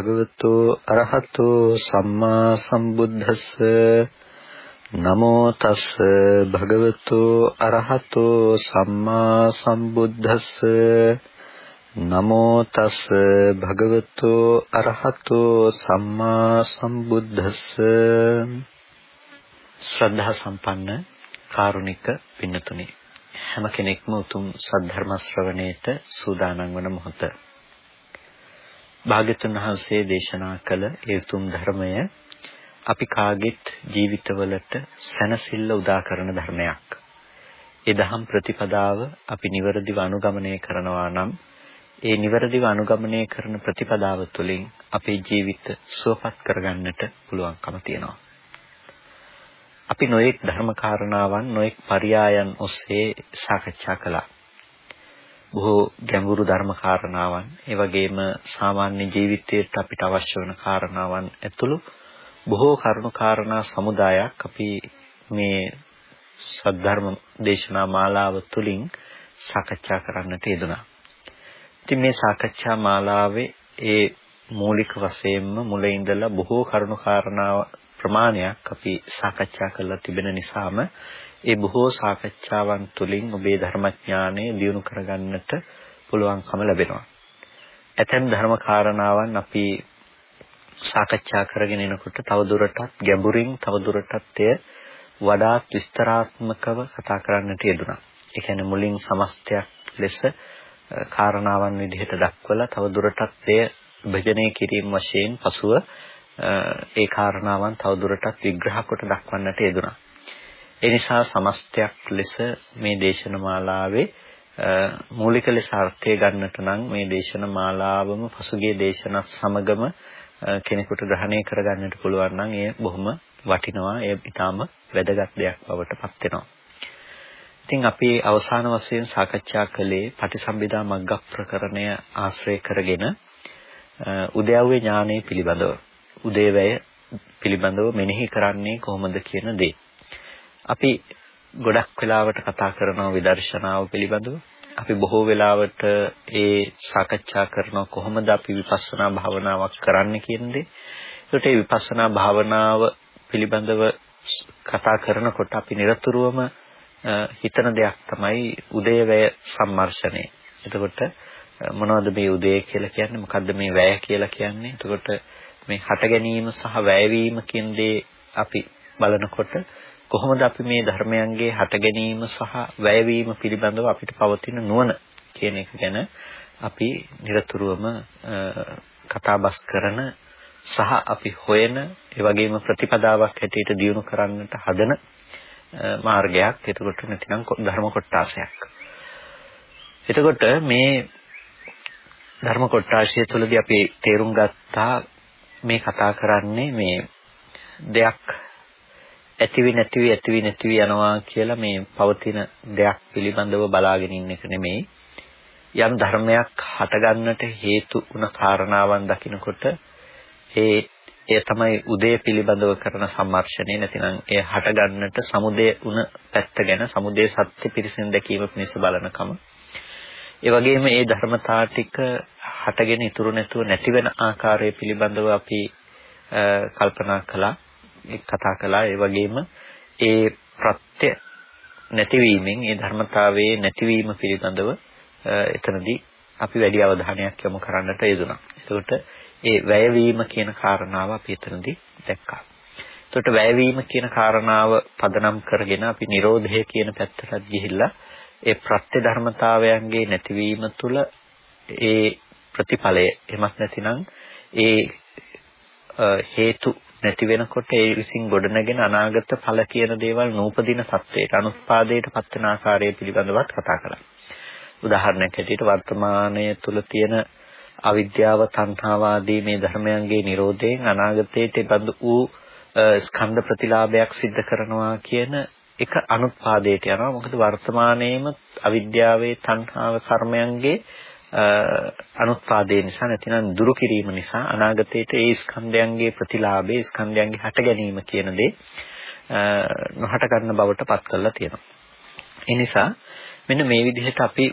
තස් භගවතු අරහතු සම්මා සම්බුද්දස්ස. නමෝ තස් භගවතු අරහතු සම්මා සම්බුද්දස්ස. නමෝ තස් භගවතු අරහතු සම්මා සම්බුද්දස්ස. ශ්‍රද්ධා සම්පන්න කාරුණික පින්නතුනි හැම කෙනෙක්ම උතුම් සද්ධර්ම ශ්‍රවණයට සූදානම් වන මොහොත භාග්‍යතුන් වහන්සේ දේශනා කළ ඒ උතුම් ධර්මය අපි කාගෙත් ජීවිතවලට සැනසෙල්ල උදා කරන ධර්මයක්. ඒ දහම් ප්‍රතිපදාව අපි નિවරදිව අනුගමනය කරනවා නම් ඒ નિවරදිව අනුගමනය කරන ප්‍රතිපදාව තුළින් අපේ ජීවිත සුවපත් කරගන්නට පුළුවන්කම තියෙනවා. අපි නොඑක් ධර්ම කාරණාවන් නොඑක් පරයයන් ඔස්සේ සාකච්ඡා කළා. බොහෝ ගැඹුරු ධර්ම කාරණාවන් ඒ වගේම සාමාන්‍ය ජීවිතයට අපිට අවශ්‍ය වන කාරණාවන් ඇතුළු බොහෝ කරුණු කාරණා සමුදායක් අපි මේ සද්ධර්ම දේශනා මාලාව තුළින් සාකච්ඡා කරන්නට යෙදුණා. ඉතින් මේ සාකච්ඡා මාලාවේ ඒ මූලික වශයෙන්ම මුල ඉඳලා බොහෝ කරුණු කාරණා ප්‍රමාණයක් අපි සාකච්ඡා කරලා තිබෙන නිසාම ඒ බොහෝ සාකච්ඡාවන් තුළින් ඔබේ ධර්මඥානය දියුණු කරගන්නට පුළුවන්කම ලැබෙනවා. ඇතැම් ධර්ම කාරණාවන් අපි සාකච්ඡා කරගෙන එනකොට තවදුරටත් ගැඹුරින් තවදුරටත් එය වඩාත් විස්තරාත්මකව කතා කරන්නට යෙදුණා. ඒ කියන්නේ මුලින් සමස්තයක් ලෙස කාරණාවන් විදිහට දක්වලා තවදුරටත් එය විභජනය කිරීම වශයෙන් පසුව ඒ කාරණාවන් තවදුරටත් විග්‍රහ කොට දක්වන්නට යෙදුණා. ඒ නිසා සමස්තයක් ලෙස මේ දේශන මාලාවේ මූලික ලෙස අර්ථය ගන්නට නම් මේ දේශන මාලාවම පසුගිය දේශනත් සමගම කෙනෙකුට ග්‍රහණය කරගන්නට පුළුවන් නම් එය බොහොම වටිනවා. එය ඊටාම වැදගත් දෙයක් බවට පත් වෙනවා. ඉතින් අපි අවසාන වශයෙන් සාකච්ඡා කළේ පටිසම්භිදා මග්ග ප්‍රකරණය ආශ්‍රය කරගෙන උද්‍යව්‍ය ඥානය පිළිබඳව. උදේවැය පිළිබඳව මෙනෙහි කරන්නේ කොහොමද කියන දේ. අපි ගොඩක් වෙලාවට කතා කරනවා විදර්ශනාව පිළිබඳව. අපි බොහෝ වෙලාවට ඒ සාකච්ඡා කරනවා කොහොමද අපි විපස්සනා භාවනාවක් කරන්න කියන දේ. ඒකට මේ විපස්සනා භාවනාව පිළිබඳව කතා කරනකොට අපි නිරතුරුවම හිතන දෙයක් තමයි උදේවැය සම්මර්ෂණය. එතකොට මොනවද මේ උදේ කියලා කියන්නේ? මොකද්ද මේ වැය කියලා කියන්නේ? එතකොට මේ හට ගැනීම සහ වැයවීම කියන දේ අපි බලනකොට කොහොමද අපි මේ ධර්මයන්ගේ හට ගැනීම සහ වැයවීම පිළිබඳව අපිට පවතින නුවණ කියන එක ගැන අපි নিরතුරුවම කතාබස් කරන සහ අපි හොයන ඒ වගේම ප්‍රතිපදාවක් හැටියට දියුණු කරන්නට හදන මාර්ගයක් එතකොට නැතිනම් ධර්ම කොටාසයක්. එතකොට මේ ධර්ම කොටාශය තුළදී අපි තේරුම් ගත්තා මේ කතා කරන්නේ මේ දෙයක් ඇතිවි නැතිවි ඇතිවි නැතිවි යනවා කියලා මේ පවතින දෙයක් පිළිබඳව බලාගෙන ඉන්න එක නෙමෙයි. යම් ධර්මයක් හටගන්නට හේතු වුණ කාරණාවන් දකිනකොට ඒ ඒ තමයි උදේ පිළිබඳව කරන සම්මර්ෂණය. නැතිනම් ඒ හටගන්නට සමුදේ වුණ පැත්ත ගැන සමුදේ සත්‍ය පිරිසින් දැකීම පිණිස බලනකම. ඒ වගේම මේ ධර්මතා ටික හටගෙන ඉතුරු නැතුව නැති වෙන ආකාරය පිළිබඳව අපි කල්පනා කළා. කතා කළා ඒ වගේම ඒ ප්‍රත්‍ය නැතිවීමෙන් ඒ ධර්මතාවයේ නැතිවීම පිළිබඳව එතනදී අපි වැඩි අවධානයක් යොමු කරන්නට යෙදුණා. ඒකට ඒ වැයවීම කියන කාරණාව අපි එතනදී දැක්කා. එතකොට වැයවීම කියන කාරණාව පදනම් කරගෙන අපි Nirodhe කියන පැත්තට ගිහිල්ලා ඒ ප්‍රත්‍ය ධර්මතාවයන්ගේ නැතිවීම තුළ ඒ ප්‍රතිඵලය එමත් නැතිනම් ඒ හේතු නැති වෙනකොට ඒ විසින් ගොඩනගෙන අනාගත ඵල කියන දේවල් නූපදින සත්‍යයට අනුත්පාදයට පත්වන ආකාරය පිළිබඳවත් කතා කළා. උදාහරණයක් ඇටියට වර්තමානයේ තුල තියෙන අවිද්‍යාව තණ්හාව ආදී මේ ධර්මයන්ගේ Nirodhayen අනාගතයේ බඳු වූ ස්කන්ධ ප්‍රතිලාභයක් සිද්ධ කරනවා කියන එක අනුත්පාදයට යනවා. මොකද වර්තමානයේම අවිද්‍යාවේ තණ්හාව කර්මයන්ගේ අනුත්පාදේ නිසා නැතිනම් දුරු කිරීම නිසා අනාගතයේට ඒ ස්කන්ධයන්ගේ ප්‍රතිලාභේ ස්කන්ධයන්ගේ හට ගැනීම කියන දේ නොහට ගන්න බවට පත් කරලා තියෙනවා. ඒ නිසා මෙන්න මේ විදිහට අපි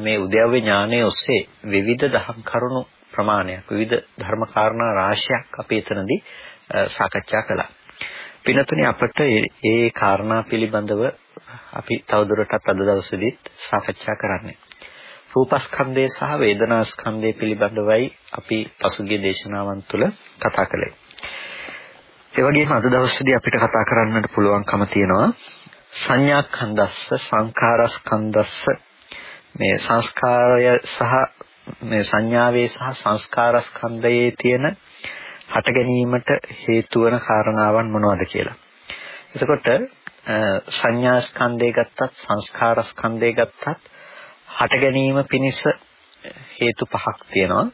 මේ උද්‍යව්‍ය ඥානයේ ඔස්සේ විවිධ දහම් කරුණු ප්‍රමාණයක් විවිධ ධර්ම කාරණා රාශියක් අපි එතනදී සාකච්ඡා කළා. පිනතුනේ අපට ඒ කාරණා පිළිබඳව අපි තවදුරටත් අද දවසේදීත් සාකච්ඡා කරන්නේ. රූපස්කන්ධය සහ වේදනාස්කන්ධය පිළිබඳවයි අපි පසුගිය දේශනාවන් තුළ කතා කළේ. ඒ වගේම අද දවසේදී අපිට කතා කරන්නට පුළුවන්කම තියෙනවා සංඥාස්කන්ධස්ස සංඛාරස්කන්ධස්ස මේ සංස්කාරය සහ මේ සංඥාවේ සහ සංස්කාරස්කන්ධයේ තියෙන හට ගැනීමට හේතු වන කාරණාවන් මොනවද කියලා. එතකොට සංඥා ස්කන්ධය ගත්තත් සංස්කාර ස්කන්ධය ගත්තත් හට ගැනීම පිණිස හේතු පහක් තියෙනවා.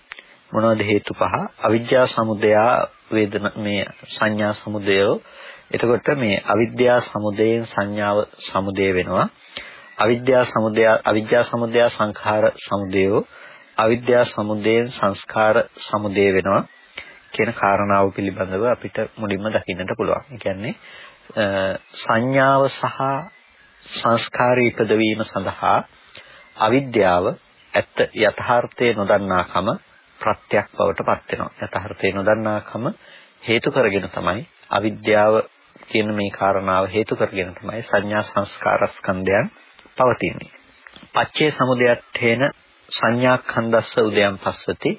මොනවද හේතු පහ? අවිද්‍යා සමුදය වේදන මේ සංඥා සමුදය. එතකොට මේ අවිද්‍යා සමුදයෙන් සංඥාව සමුදය වෙනවා. අවිද්‍යා සමුදය අවිද්‍යා සමුදය සංඛාර සමුදය අවිද්‍යා සමුදයෙන් සංස්කාර සමුදය වෙනවා. කියන කාරණාව පිළිබඳව අපිට මුලින්ම දකින්නට පුළුවන්. ඒ කියන්නේ සංඥාව සහ සංස්කාරය ඉපදවීම සඳහා අවිද්‍යාව ඇත්ත යථාර්ථයේ නොදන්නාකම ප්‍රත්‍යක් බවට පත් වෙනවා. යථාර්ථයේ නොදන්නාකම හේතු කරගෙන තමයි අවිද්‍යාව කියන මේ කාරණාව හේතු කරගෙන තමයි සංඥා සංස්කාර ස්කන්ධයන් පවතින්නේ. පච්චේ සමුදයත්තේන සංඥා ඛණ්ඩස්ස උදයන් පස්සති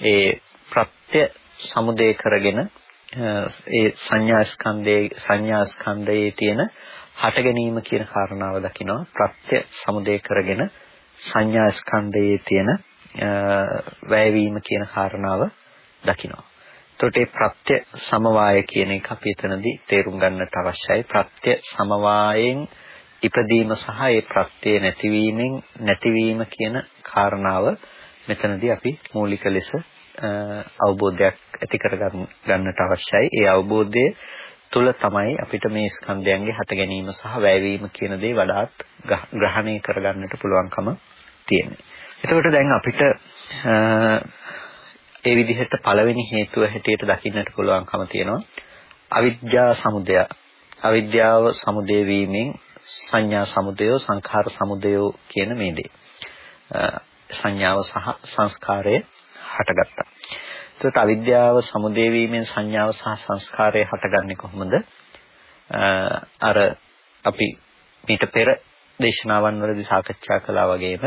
ඒ ප්‍රත්‍ය සමුදේ කරගෙන ඒ සංඥා ස්කන්ධයේ සංඥා ස්කන්ධයේ තියෙන හට ගැනීම කියන කාරණාව දකිනවා ප්‍රත්‍ය සමුදය කරගෙන සංඥා ස්කන්ධයේ තියෙන වැයවීම කියන කාරණාව දකිනවා. එතකොට මේ ප්‍රත්‍ය සමவாய කියන එක අපි එතනදී තේරුම් ගන්නට අවශ්‍යයි. ප්‍රත්‍ය සමவாயෙන් ඉපදීම සහ ඒ ප්‍රත්‍ය නැතිවීමෙන් නැතිවීම කියන කාරණාව මෙතනදී අපි මූලික ලෙස අවබෝධයක් ඇති කර ගන්නට අවශ්‍යයි. ඒ අවබෝධය තුල තමයි අපිට මේ ස්කන්ධයන්ගේ හට ගැනීම සහ වැයවීම කියන දේ වඩාත් ග්‍රහණය කරගන්නට පුළුවන්කම තියෙන්නේ. එතකොට දැන් අපිට ඒ විදිහට පළවෙනි හේතුව හැටියට දකින්නට පුළුවන්කම තියෙනවා. අවිද්‍යා සමුදය. අවිද්‍යාව සමුදය වීමෙන් සංඥා සමුදය සංඛාර සමුදය කියන මේ දේ. සංඥාව සහ සංස්කාරය හටගත්තා. එතකොට අවිද්‍යාව සමුදේ වීමෙන් සංඥාව සහ සංස්කාරය හටගන්නේ කොහොමද? අර අපි මීට පෙර දේශනාවන් වලදී සාකච්ඡා කළා වගේම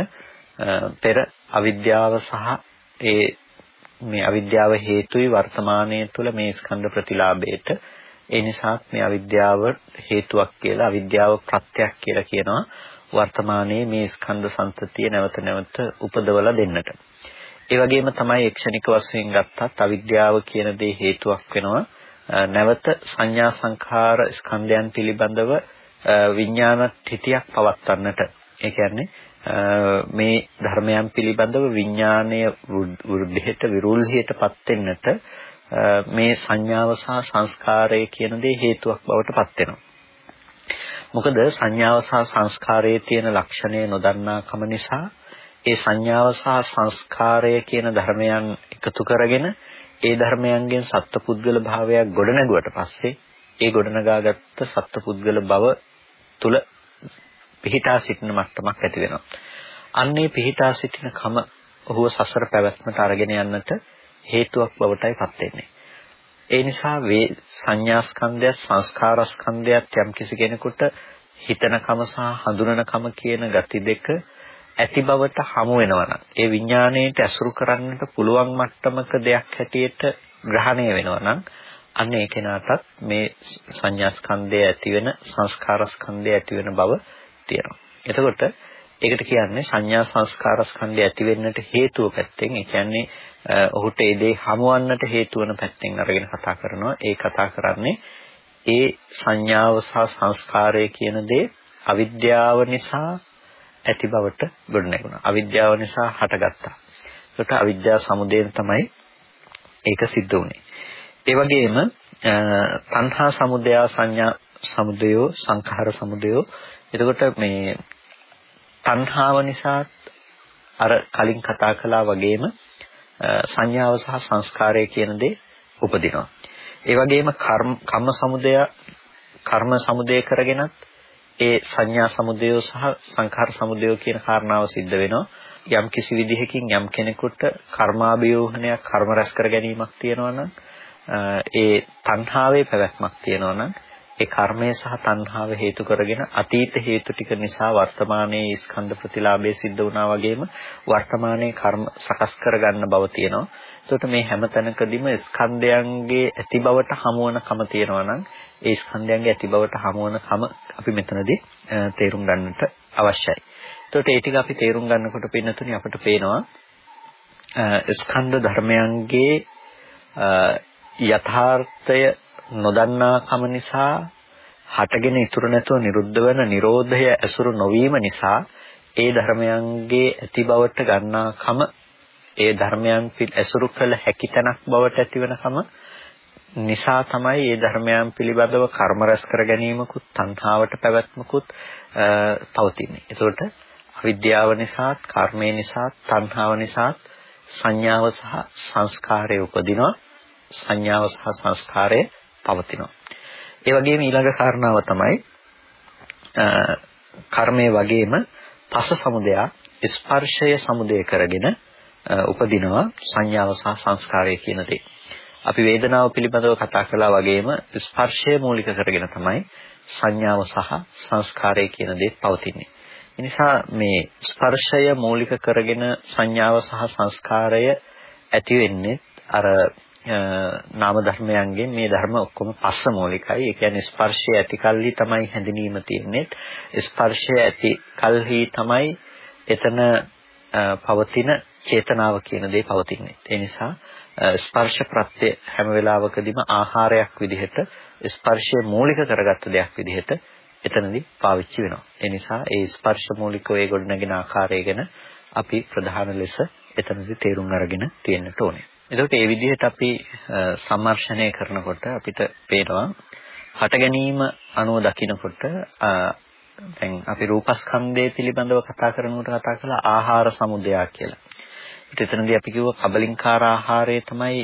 පෙර අවිද්‍යාව සහ ඒ මේ අවිද්‍යාව හේතුයි වර්තමානයේ තුල මේ ස්කන්ධ ප්‍රතිලාභයට ඒ නිසා මේ අවිද්‍යාව හේතුවක් කියලා අවිද්‍යාව ප්‍රත්‍යක් කියලා කියනවා වර්තමානයේ මේ ස්කන්ධ සංතතිය නැවත නැවත උපදවලා දෙන්නට. ඒ වගේම තමයි ක්ෂණික වශයෙන් ගත්තත් අවිද්‍යාව කියන දේ හේතුවක් වෙනවා. නැවත සංඥා සංඛාර ස්කන්ධයන් පිළිබඳව විඥාන තිතියක් පවත්වන්නට. ඒ කියන්නේ මේ ධර්මයන් පිළිබඳව විඥානය වෘද්ධියට විරුල්හියටපත් වෙන්නට මේ සංඥාව සහ සංස්කාරය කියන දේ හේතුවක් බවට පත් වෙනවා. මොකද සංඥාව සහ සංස්කාරයේ තියෙන ලක්ෂණය නොදන්නා කම නිසා ඒ සංඥාව සහ සංස්කාරය කියන ධර්මයන් එකතු කරගෙන ඒ ධර්මයන්ගෙන් සත්පුද්ගල භාවයක් ගොඩනගුවට පස්සේ ඒ ගොඩනගාගත්ත සත්පුද්ගල බව තුල පිහිටා සිටින මට්ටමක් ඇති වෙනවා. අන්නේ පිහිටා සිටින කම ඔහුව සසර පැවැත්මට අරගෙන යන්නට හේතුවක් බවටයි පත් වෙන්නේ. ඒ නිසා වේ සංඥාස්කන්ධය සංස්කාරස්කන්ධයත් යම් කිසි කෙනෙකුට හිතනකම සහ හඳුනනකම කියන gati දෙක ඇති බවට හමු වෙනවා නම් ඒ විඥාණයට ඇසුරු කරන්නට පුළුවන් මට්ටමක දෙයක් හැටියට ග්‍රහණය වෙනවා නම් අන්න ඒ කෙනාටත් මේ සංඥා ස්කන්ධය ඇති වෙන සංස්කාර ස්කන්ධය ඇති වෙන බව තියෙනවා. එතකොට ඒකට කියන්නේ සංඥා සංස්කාර ස්කන්ධය ඇති වෙන්නට හේතුව පැත්තෙන් ඒ කියන්නේ ඔහුට ඒ දේ හමුවන්නට හේතු වන පැත්තෙන් අරගෙන කතා කරනවා. ඒ කතා කරන්නේ ඒ සංඥාව සහ සංස්කාරය කියන දේ අවිද්‍යාව නිසා ඇති බවට ගොඩනැගුණා. අවිද්‍යාව නිසා හටගත්තා. ඒකට අවිද්‍යාව සමුදයෙන් තමයි ඒක සිද්ධ වුනේ. ඒ වගේම තණ්හා සමුදය සංඥා සමුදයෝ සංඛාර සමුදයෝ එතකොට මේ තණ්හාව නිසා අර කලින් කතා කළා වගේම සංඥාව සහ සංස්කාරය කියන දේ උපදිනවා. ඒ වගේම කර්ම කම්ම සමුදය කර්ම සමුදය කරගෙනත් ඒ සංඥා සමුදය සහ සංඛාර සමුදය කියන කාරණාව සිද්ධ වෙනවා. යම් කිසි විදිහකින් යම් කෙනෙකුට කර්මාභියෝහනයක් කර්ම රැස් කර ගැනීමක් තියෙනවා නම් ඒ තණ්හාවේ පැවැත්මක් තියෙනවා නම් ඒ කර්මය සහ තණ්හාව හේතු කරගෙන අතීත හේතු ටික නිසා වර්තමානයේ ස්කන්ධ ප්‍රතිලාභය සිද්ධ වුණා වගේම වර්තමානයේ කර්ම සකස් කරගන්න බව තියෙනවා. එතකොට මේ හැම තැනකදීම ස්කන්ධයන්ගේ ඇති බවට හමුවන කම තියෙනවා නම් ඒ ස්කන්ධයන්ගේ ඇති බවට හමුවන කම අපි මෙතනදී තේරුම් ගන්නට අවශ්‍යයි. එතකොට ඒ ටික අපි තේරුම් ගන්නකොට පින්නතුනි අපිට පේනවා ස්කන්ධ ධර්මයන්ගේ යථාර්ථය නොදන්නාකම නිසා හටගෙන ඉතුරු නැතුව නිරුද්ධ වෙන Nirodhaය ඇසුරු නොවීම නිසා ඒ ධර්මයන්ගේ ඇති බවට ගන්නාකම ඒ ධර්මයන් ඇසුරු කළ හැකි තැනක් බවට ඇතිවෙනකම නිසා තමයි මේ ධර්මයන් පිළිබඳව කර්ම රැස් කර ගැනීමකුත් තණ්හාවට පැවැත්මකුත් පවතින්නේ. ඒතකොට අවිද්‍යාව නිසාත් කර්මය නිසාත් තණ්හාව නිසාත් සංඥාව සහ සංස්කාරය උපදිනවා. සංඥාව සහ සංස්කාරය පවතිනවා. ඒ වගේම ඊළඟ කාරණාව තමයි කර්මයේ වගේම පස සමුදය ස්පර්ශය සමුදය කරගෙන උපදිනවා සංඥාව සහ සංස්කාරය කියන දේ. අපි වේදනාව පිළිබඳව කතා කළා වගේම ස්පර්ශය මූලික කරගෙන තමයි සංඥාව සහ සංස්කාරය කියන දේ පවතින්නේ. එනිසා මේ ස්පර්ශය මූලික කරගෙන සංඥාව සහ සංස්කාරය ඇති වෙන්නේ අර නාම ධර්මයන්ගෙන් මේ ධර්ම ඔක්කොම පස්ස මූලිකයි. ඒ කියන්නේ ස්පර්ශය ඇති කල්හි තමයි හැඳිනීම තියෙන්නේ. ස්පර්ශය ඇති කල්හි තමයි එතන පවතින චේතනාව කියන දේ පවතින්නේ. ඒ නිසා ස්පර්ශ ප්‍රත්‍ය හැම වෙලාවකදීම ආහාරයක් විදිහට ස්පර්ශය මූලික කරගත්ත දෙයක් විදිහට එතනදී පාවිච්චි වෙනවා. ඒ නිසා ඒ ස්පර්ශ මූලිකව ඒ ගොඩනගෙන ආකාරය ගැන අපි ප්‍රධාන ලෙස එතනදී තේරුම් අරගෙන තියෙන්නට ඕනේ. එතකොට මේ විදිහට අපි සම්මර්ෂණය කරනකොට අපිට පේනවා හට ගැනීම අනුව දකිනකොට දැන් අපි රූපස්කන්ධය පිළිබඳව කතා කරනකොට කතා කළා ආහාර සමුදය කියලා. ඊට එතනදී අපි කිව්ව කබලින්කාර ආහාරය තමයි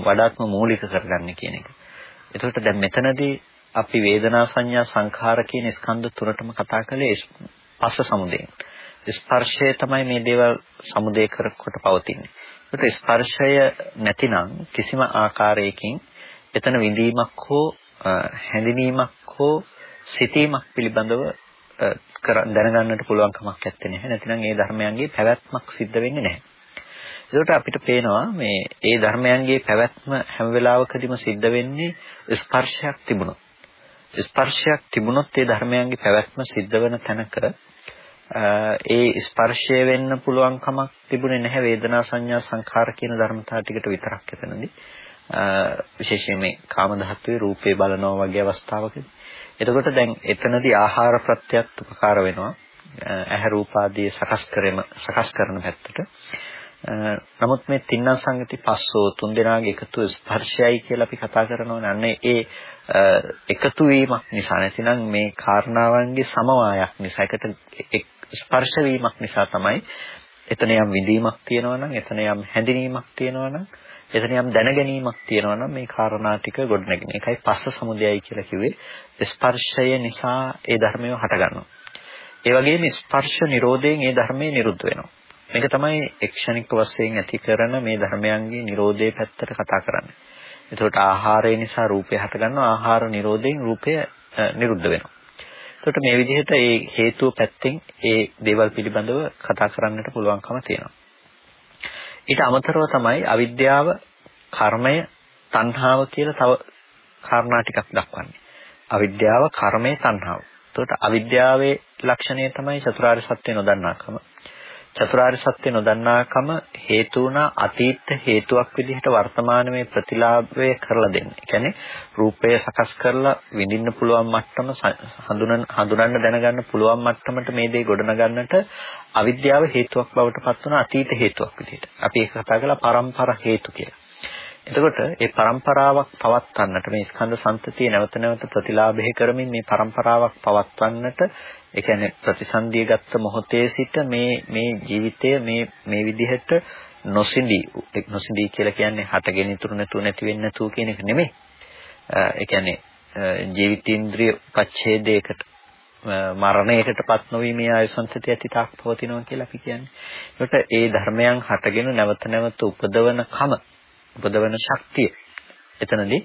වඩාත්ම මූලික කරගන්නේ කියන එක. එතකොට දැන් මෙතනදී අපි වේදනා සංඥා සංඛාර කියන ස්කන්ධ තුනටම කතා කළේ පස්ස සමුදයෙන්. ස්පර්ශය තමයි මේ දේවල් සමුදේ කරකොට පවතින්නේ. ඒකට ස්පර්ශය නැතිනම් කිසිම ආකාරයකින් එතන විඳීමක් හෝ හැඳිනීමක් හෝ සිතීමක් පිළිබඳව දැනගන්නට පුළුවන් කමක් නැත්තේ නැහැ. නැතිනම් ඒ ධර්මයන්ගේ පැවැත්මක් සිද්ධ වෙන්නේ නැහැ. ඒකට අපිට පේනවා මේ ඒ ධර්මයන්ගේ පැවැත්ම හැම වෙලාවකදීම සිද්ධ වෙන්නේ ස්පර්ශයක් තිබුණොත්. ස්පර්ශයක් තිබුණොත් ඒ ධර්මයන්ගේ පැවැත්ම සිද්ධ වෙන තැනක ඒ ස්පර්ශය වෙන්න පුළුවන් කමක් තිබුණේ නැහැ වේදනා සංඥා සංඛාර කියන ධර්මතාව ටිකට විතරක් එතනදී. විශේෂයෙන් මේ කාම ධාතුවේ රූපේ බලනවා වගේ අවස්ථාවකදී. එතකොට දැන් එතනදී ආහාර ප්‍රත්‍යත් උපකාර වෙනවා. ඇහැ රූප ආදී සකස් කරෙම සකස් කරන පැත්තට. නමුත් මේ තින්නම් සංගති පස්සෝ තුන් දෙනාගේ එකතු ස්පර්ශයයි කියලා අපි කතා කරනවා නන්නේ ඒ එකතු වීමක් නිසා නැතිනම් මේ කාරණාවන්ගේ සමவாயයක් නිසා එකට ස්පර්ශ වීමක් නිසා තමයි එතන යම් විඳීමක් තියෙනවා නම් එතන යම් හැඳිනීමක් තියෙනවා නම් එතන යම් දැනගැනීමක් තියෙනවා නම් මේ කාරණා ටික ගොඩනැගෙන එකයි පස්ස සමුදයයි කියලා කිව්වේ ස්පර්ශය නිසා ඒ ධර්මය හටගන්නවා. ඒ වගේම ස්පර්ශ නිරෝධයෙන් ඒ ධර්මය නිරුද්ධ වෙනවා. මේක තමයි එක්ෂණික වශයෙන් ඇති කරන මේ ධර්මයන්ගේ නිරෝධයේ පැත්තට කතා කරන්නේ. එතකොට ආහාරය නිසා රූපය හටගන්නවා ආහාර නිරෝධයෙන් රූපය නිරුද්ධ වෙනවා. එතකොට මේ විදිහට ඒ හේතුව පැත්තෙන් ඒ දේවල් පිළිබඳව කතා කරන්නට පුළුවන්කම තියෙනවා. ඊට අමතරව තමයි අවිද්‍යාව, කර්මය, තණ්හාව කියලා තව කාරණා ටිකක් දක්වන්නේ. අවිද්‍යාව, කර්මය, තණ්හාව. එතකොට අවිද්‍යාවේ ලක්ෂණය තමයි චතුරාර්ය සත්‍ය නොදන්නාකම. චතුරාර්ය සත්‍ය නොදන්නාකම හේතු වුණා අතීත හේතුවක් විදිහට වර්තමානයේ ප්‍රතිලාභය කරලා දෙන්නේ. ඒ කියන්නේ රූපය සකස් කරලා විඳින්න පුළුවන් මට්ටම හඳුනන හඳුනන්න දැනගන්න පුළුවන් මට්ටමට මේ දේ ගොඩනගන්නට අවිද්‍යාව හේතුවක් බවට පත් වුණ අතීත හේතුවක් විදිහට. අපි ඒක කතා කළා පරම්පරා හේතු කියලා. එතකොට මේ પરම්පරාවක් පවත්වන්නට මේ ස්කන්ධ සම්පතිය නැවත නැවත ප්‍රතිලාභය කරමින් මේ પરම්පරාවක් පවත්වන්නට ඒ කියන්නේ ප්‍රතිසන්දිය ගත්ත මොහොතේ සිට මේ මේ ජීවිතය මේ මේ විදිහට නොසිඳී නොසිඳී කියලා කියන්නේ හටගෙන ඉතුරු නැතුව නැති වෙන්නේ නැතුව කියන එක නෙමෙයි. ඒ කියන්නේ ජීවිතේන්ද්‍රිය පච්ඡේදයකට මරණයකටපත් නොවි මේ ආයසංසතිය තිතාක් පවතිනවා කියලා අපි කියන්නේ. ඒකට ඒ ධර්මයන් හටගෙන නැවත නැවත උපදවන කම උපදවන ශක්තිය. එතනදී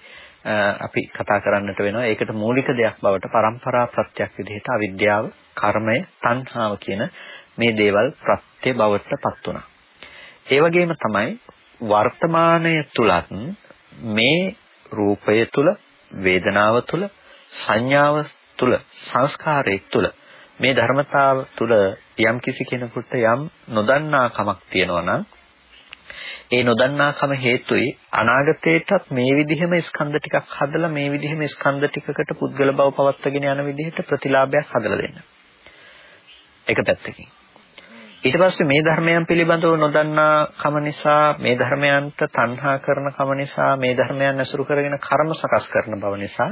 අපි කතා කරන්නට වෙනවා. ඒකට මූලික දෙයක් බවට પરම්පරා ප්‍රත්‍යක් විදිහට අවිද්‍යාව, කර්මය, තණ්හාව කියන මේ දේවල් ප්‍රත්‍ය බවට පත් වුණා. ඒ වගේම තමයි වර්තමානය තුලත් මේ රූපය තුල, වේදනාව තුල, සංඥාව තුල, සංස්කාරය තුල මේ ධර්මතාව තුල යම් කිසි කෙනෙකුට යම් නොදන්නා කමක් තියෙනවා නම් ඒ නොදන්නාකම හේතුයි අනාගතේටත් මේ විදිහම ස්කන්ධ ටිකක් හදලා මේ විදිහම ස්කන්ධ ටිකකට පුද්ගල බව පවත්වාගෙන යන විදිහට ප්‍රතිලාභයක් හදලා දෙන්න. එක පැත්තකින්. ඊට පස්සේ මේ ධර්මයන් පිළිබඳව නොදන්නා කම නිසා මේ ධර්මයන්ට තණ්හා කරන කම නිසා මේ ධර්මයන් ඇසුරු කරගෙන කර්ම සකස් කරන බව නිසා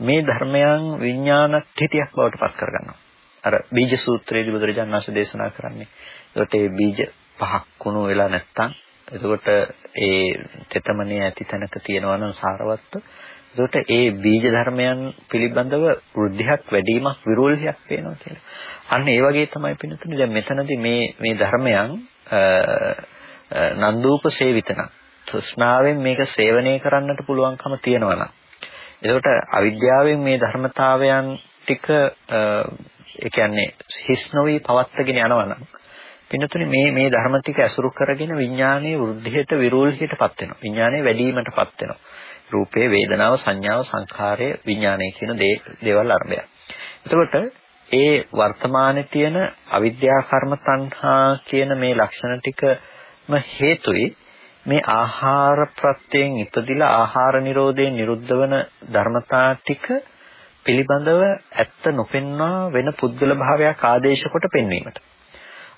මේ ධර්මයන් විඥාන ඨිතියක් බවට පත් කරගන්නවා. අර බීජ සූත්‍රයේදී බුදුරජාණන් වහන්සේ දේශනා කරන්නේ. ඒකට ඒ බීජ පහක් වුණු වෙලා නැත්තම් එතකොට ඒ තෙතමනේ ඇති තැනක තියෙනවා නම් සාරවත්ව එතකොට ඒ බීජ ධර්මයන් පිළිබඳව වෘද්ධියක් වැඩිවීමක් විරෝධයක් වෙනවා කියලා. අන්න ඒ වගේ තමයි පින්නතුනේ දැන් මෙතනදී මේ මේ ධර්මයන් නන්දූප සේවිතන තෘෂ්ණාවෙන් මේක සේවනය කරන්නට පුළුවන්කම තියෙනවා නම් එතකොට අවිද්‍යාවෙන් මේ ධර්මතාවයන් ටික ඒ කියන්නේ හිස් නොවි පවත්වාගෙන යනවා නම් පින්නතුනේ මේ මේ ධර්ම ටික ඇසුරු කරගෙන විඥානයේ වෘද්ධියට විරෝධයටපත් වෙනවා. විඥානයේ වැඩිවීමටපත් වෙනවා. රූපේ වේදනාව සංඥාව සංඛාරය විඥානය කියන දේවල් අරබය. එතකොට ඒ වර්තමානයේ තියෙන අවිද්‍යා කර්ම තණ්හා කියන මේ ලක්ෂණ ටිකම හේතුයි මේ ආහාර ප්‍රත්‍යයෙන් ඉපදිලා ආහාර නිරෝධයෙන් නිරුද්ධ වන ධර්මතා ටික පිළිබඳව ඇත්ත නොපෙන්වා වෙන පුද්ගල භාවයක් ආදේශ කොට පෙන්වීමට.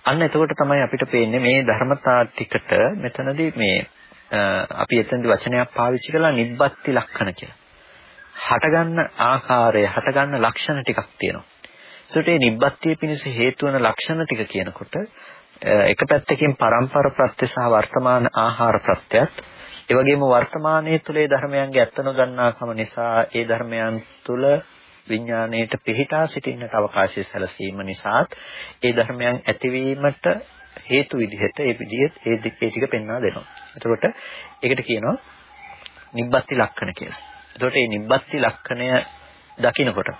අන්න එතකොට තමයි අපිට පේන්නේ මේ ධර්මතා ටිකට මෙතනදී මේ අපි එතනදී වචනයක් පාවිච්චි කළා නිබ්බත්ති ලක්ෂණ කියලා. හටගන්න ආකාරය, හටගන්න ලක්ෂණ ටිකක් තියෙනවා. ඒකට මේ නිබ්බත්තිය පිණිස හේතු වන ලක්ෂණ ටික කියනකොට එක පැත්තකින් පරම්පර ප්‍රත්‍ය සහ වර්තමාන ආහාර ප්‍රත්‍යත් ඒ වගේම වර්තමානයේ තුලේ ධර්මයන්ගේ ඇත්ත නොදන්නාකම නිසා ඒ ධර්මයන් තුල විඥාණයට පිහිටා සිටින්නට අවකාශය සැලසීම නිසාත් ඒ ධර්මයන් ඇතිවීමට හේතු විදිහට ඒ විදිහට ඒ දෙකේ ටික පෙන්වා දෙනවා. එතකොට ඒකට කියනවා නිබ්බත්ති ලක්ෂණ කියලා. එතකොට මේ නිබ්බත්ති ලක්ෂණය දකිනකොට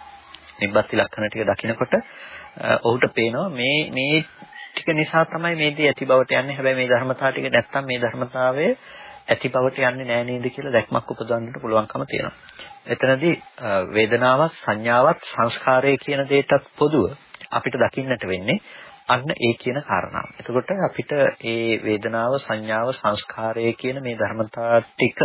නිබ්බත්ති ලක්ෂණ ටික දකිනකොට ඔහුට පේනවා මේ මේ ටික නිසා තමයි මේ දේ ඇති බවට යන්නේ. හැබැයි මේ ධර්මතාව ටික නැත්තම් මේ ධර්මතාවය ඇති බවට යන්නේ නෑ නේද කියලා දැක්මක් උපදවන්නට පුළුවන්කම තියෙනවා. එතනදී වේදනාවක් සංඥාවක් සංස්කාරය කියන දෙයටත් පොදුව අපිට දකින්නට වෙන්නේ අන්න ඒ කියන කාරණාව. එතකොට අපිට ඒ වේදනාව සංඥාව සංස්කාරය කියන මේ ධර්මතා ටික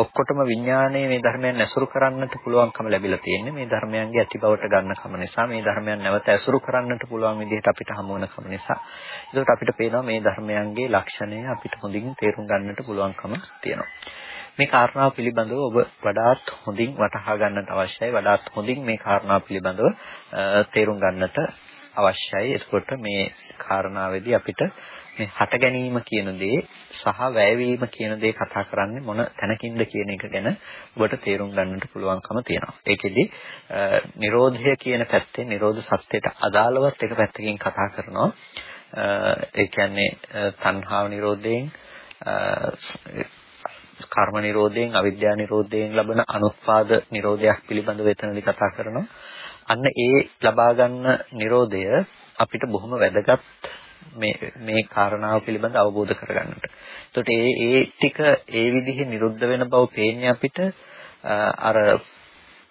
ඔක්කොටම විඥානයේ මේ ධර්මයන් ඇසුරු කරන්නට පුළුවන්කම ලැබිලා තියෙන්නේ මේ ධර්මයන්ගේ ඇති බවට ගන්නකම නිසා මේ ධර්මයන් නැවත ඇසුරු කරන්නට පුළුවන් විදිහට අපිට හමු වෙනකම නිසා. ඒකට අපිට පේනවා මේ ධර්මයන්ගේ ලක්ෂණය අපිට හොඳින් තේරුම් ගන්නට පුළුවන්කම තියෙනවා. මේ කාරණාව පිළිබඳව ඔබ වඩාත් හොඳින් වටහා ගන්නට අවශ්‍යයි. වඩාත් හොඳින් මේ කාරණාව පිළිබඳව තේරුම් ගන්නට අවශ්‍යයි. එතකොට මේ කාරණාවේදී අපිට මේ හට ගැනීම කියන දේ සහ වැයවීම කියන දේ කතා කරන්නේ මොන තැනකින්ද කියන එක ගැන ඔබට තේරුම් ගන්නට පුළුවන්කම තියෙනවා. ඒකෙදි නිරෝධය කියන පැත්තේ නිරෝධ සත්‍යයට අදාළවත් එක පැත්තකින් කතා කරනවා. ඒ කියන්නේ තණ්හාව නිරෝධයෙන් කර්ම නිරෝධයෙන් අවිද්‍යා නිරෝධයෙන් ලබන අනුත්පාද නිරෝධයක් පිළිබඳව එතනදී කතා කරනවා. අන්න ඒ ලබා ගන්න නිරෝධය අපිට බොහොම වැදගත් මේ මේ කාරණාව පිළිබඳ අවබෝධ කරගන්නට. එතකොට ඒ ඒ ටික ඒ විදිහේ නිරුද්ධ වෙන බව පේන්නේ අපිට අර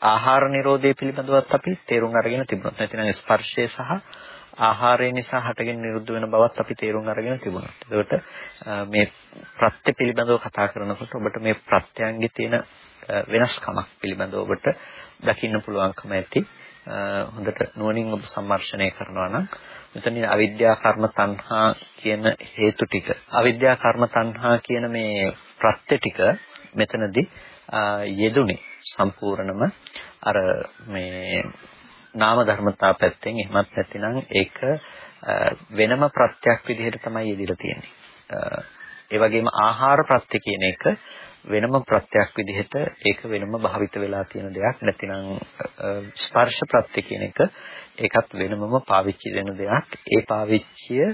ආහාර නිරෝධය පිළිබඳවත් අපි තේරුම් අරගෙන තිබුණා. නැතිනම් ස්පර්ශය සහ ආහාරය නිසා හටගෙන නිරුද්ධ වෙන බවත් අපි තේරුම් අරගෙන තිබුණා. එතකොට මේ ප්‍රත්‍ය පිළිබඳව කතා කරනකොට ඔබට මේ ප්‍රත්‍යයන්ගේ තියෙන වෙනස්කමක් පිළිබඳව ඔබට දකින්න පුළුවන්කම ඇති. හොඳට නුවණින් ඔබ සම්මර්ෂණය කරනවා නම් මෙතනින් අවිද්‍යා කර්ම තණ්හා කියන හේතු ටික. අවිද්‍යා කර්ම තණ්හා කියන මේ ප්‍රත්‍ය ටික මෙතනදී යෙදුනේ සම්පූර්ණම. අර මේ නාම ධර්මතා පැත්තෙන් එහෙමත් නැතිනම් ඒක වෙනම ප්‍රත්‍යක් විදිහට තමයි යෙදিলা තියෙන්නේ. ඒ වගේම ආහාර ප්‍රත්‍ය කියන එක වෙනම ප්‍රත්‍යක් විදිහට ඒක වෙනම භාවිත වෙලා තියෙන දෙයක් නැතිනම් ස්පර්ශ ප්‍රත්‍ය කියන එක ඒකත් වෙනමම පාවිච්චි වෙන දෙයක් ඒ පාවිච්චිය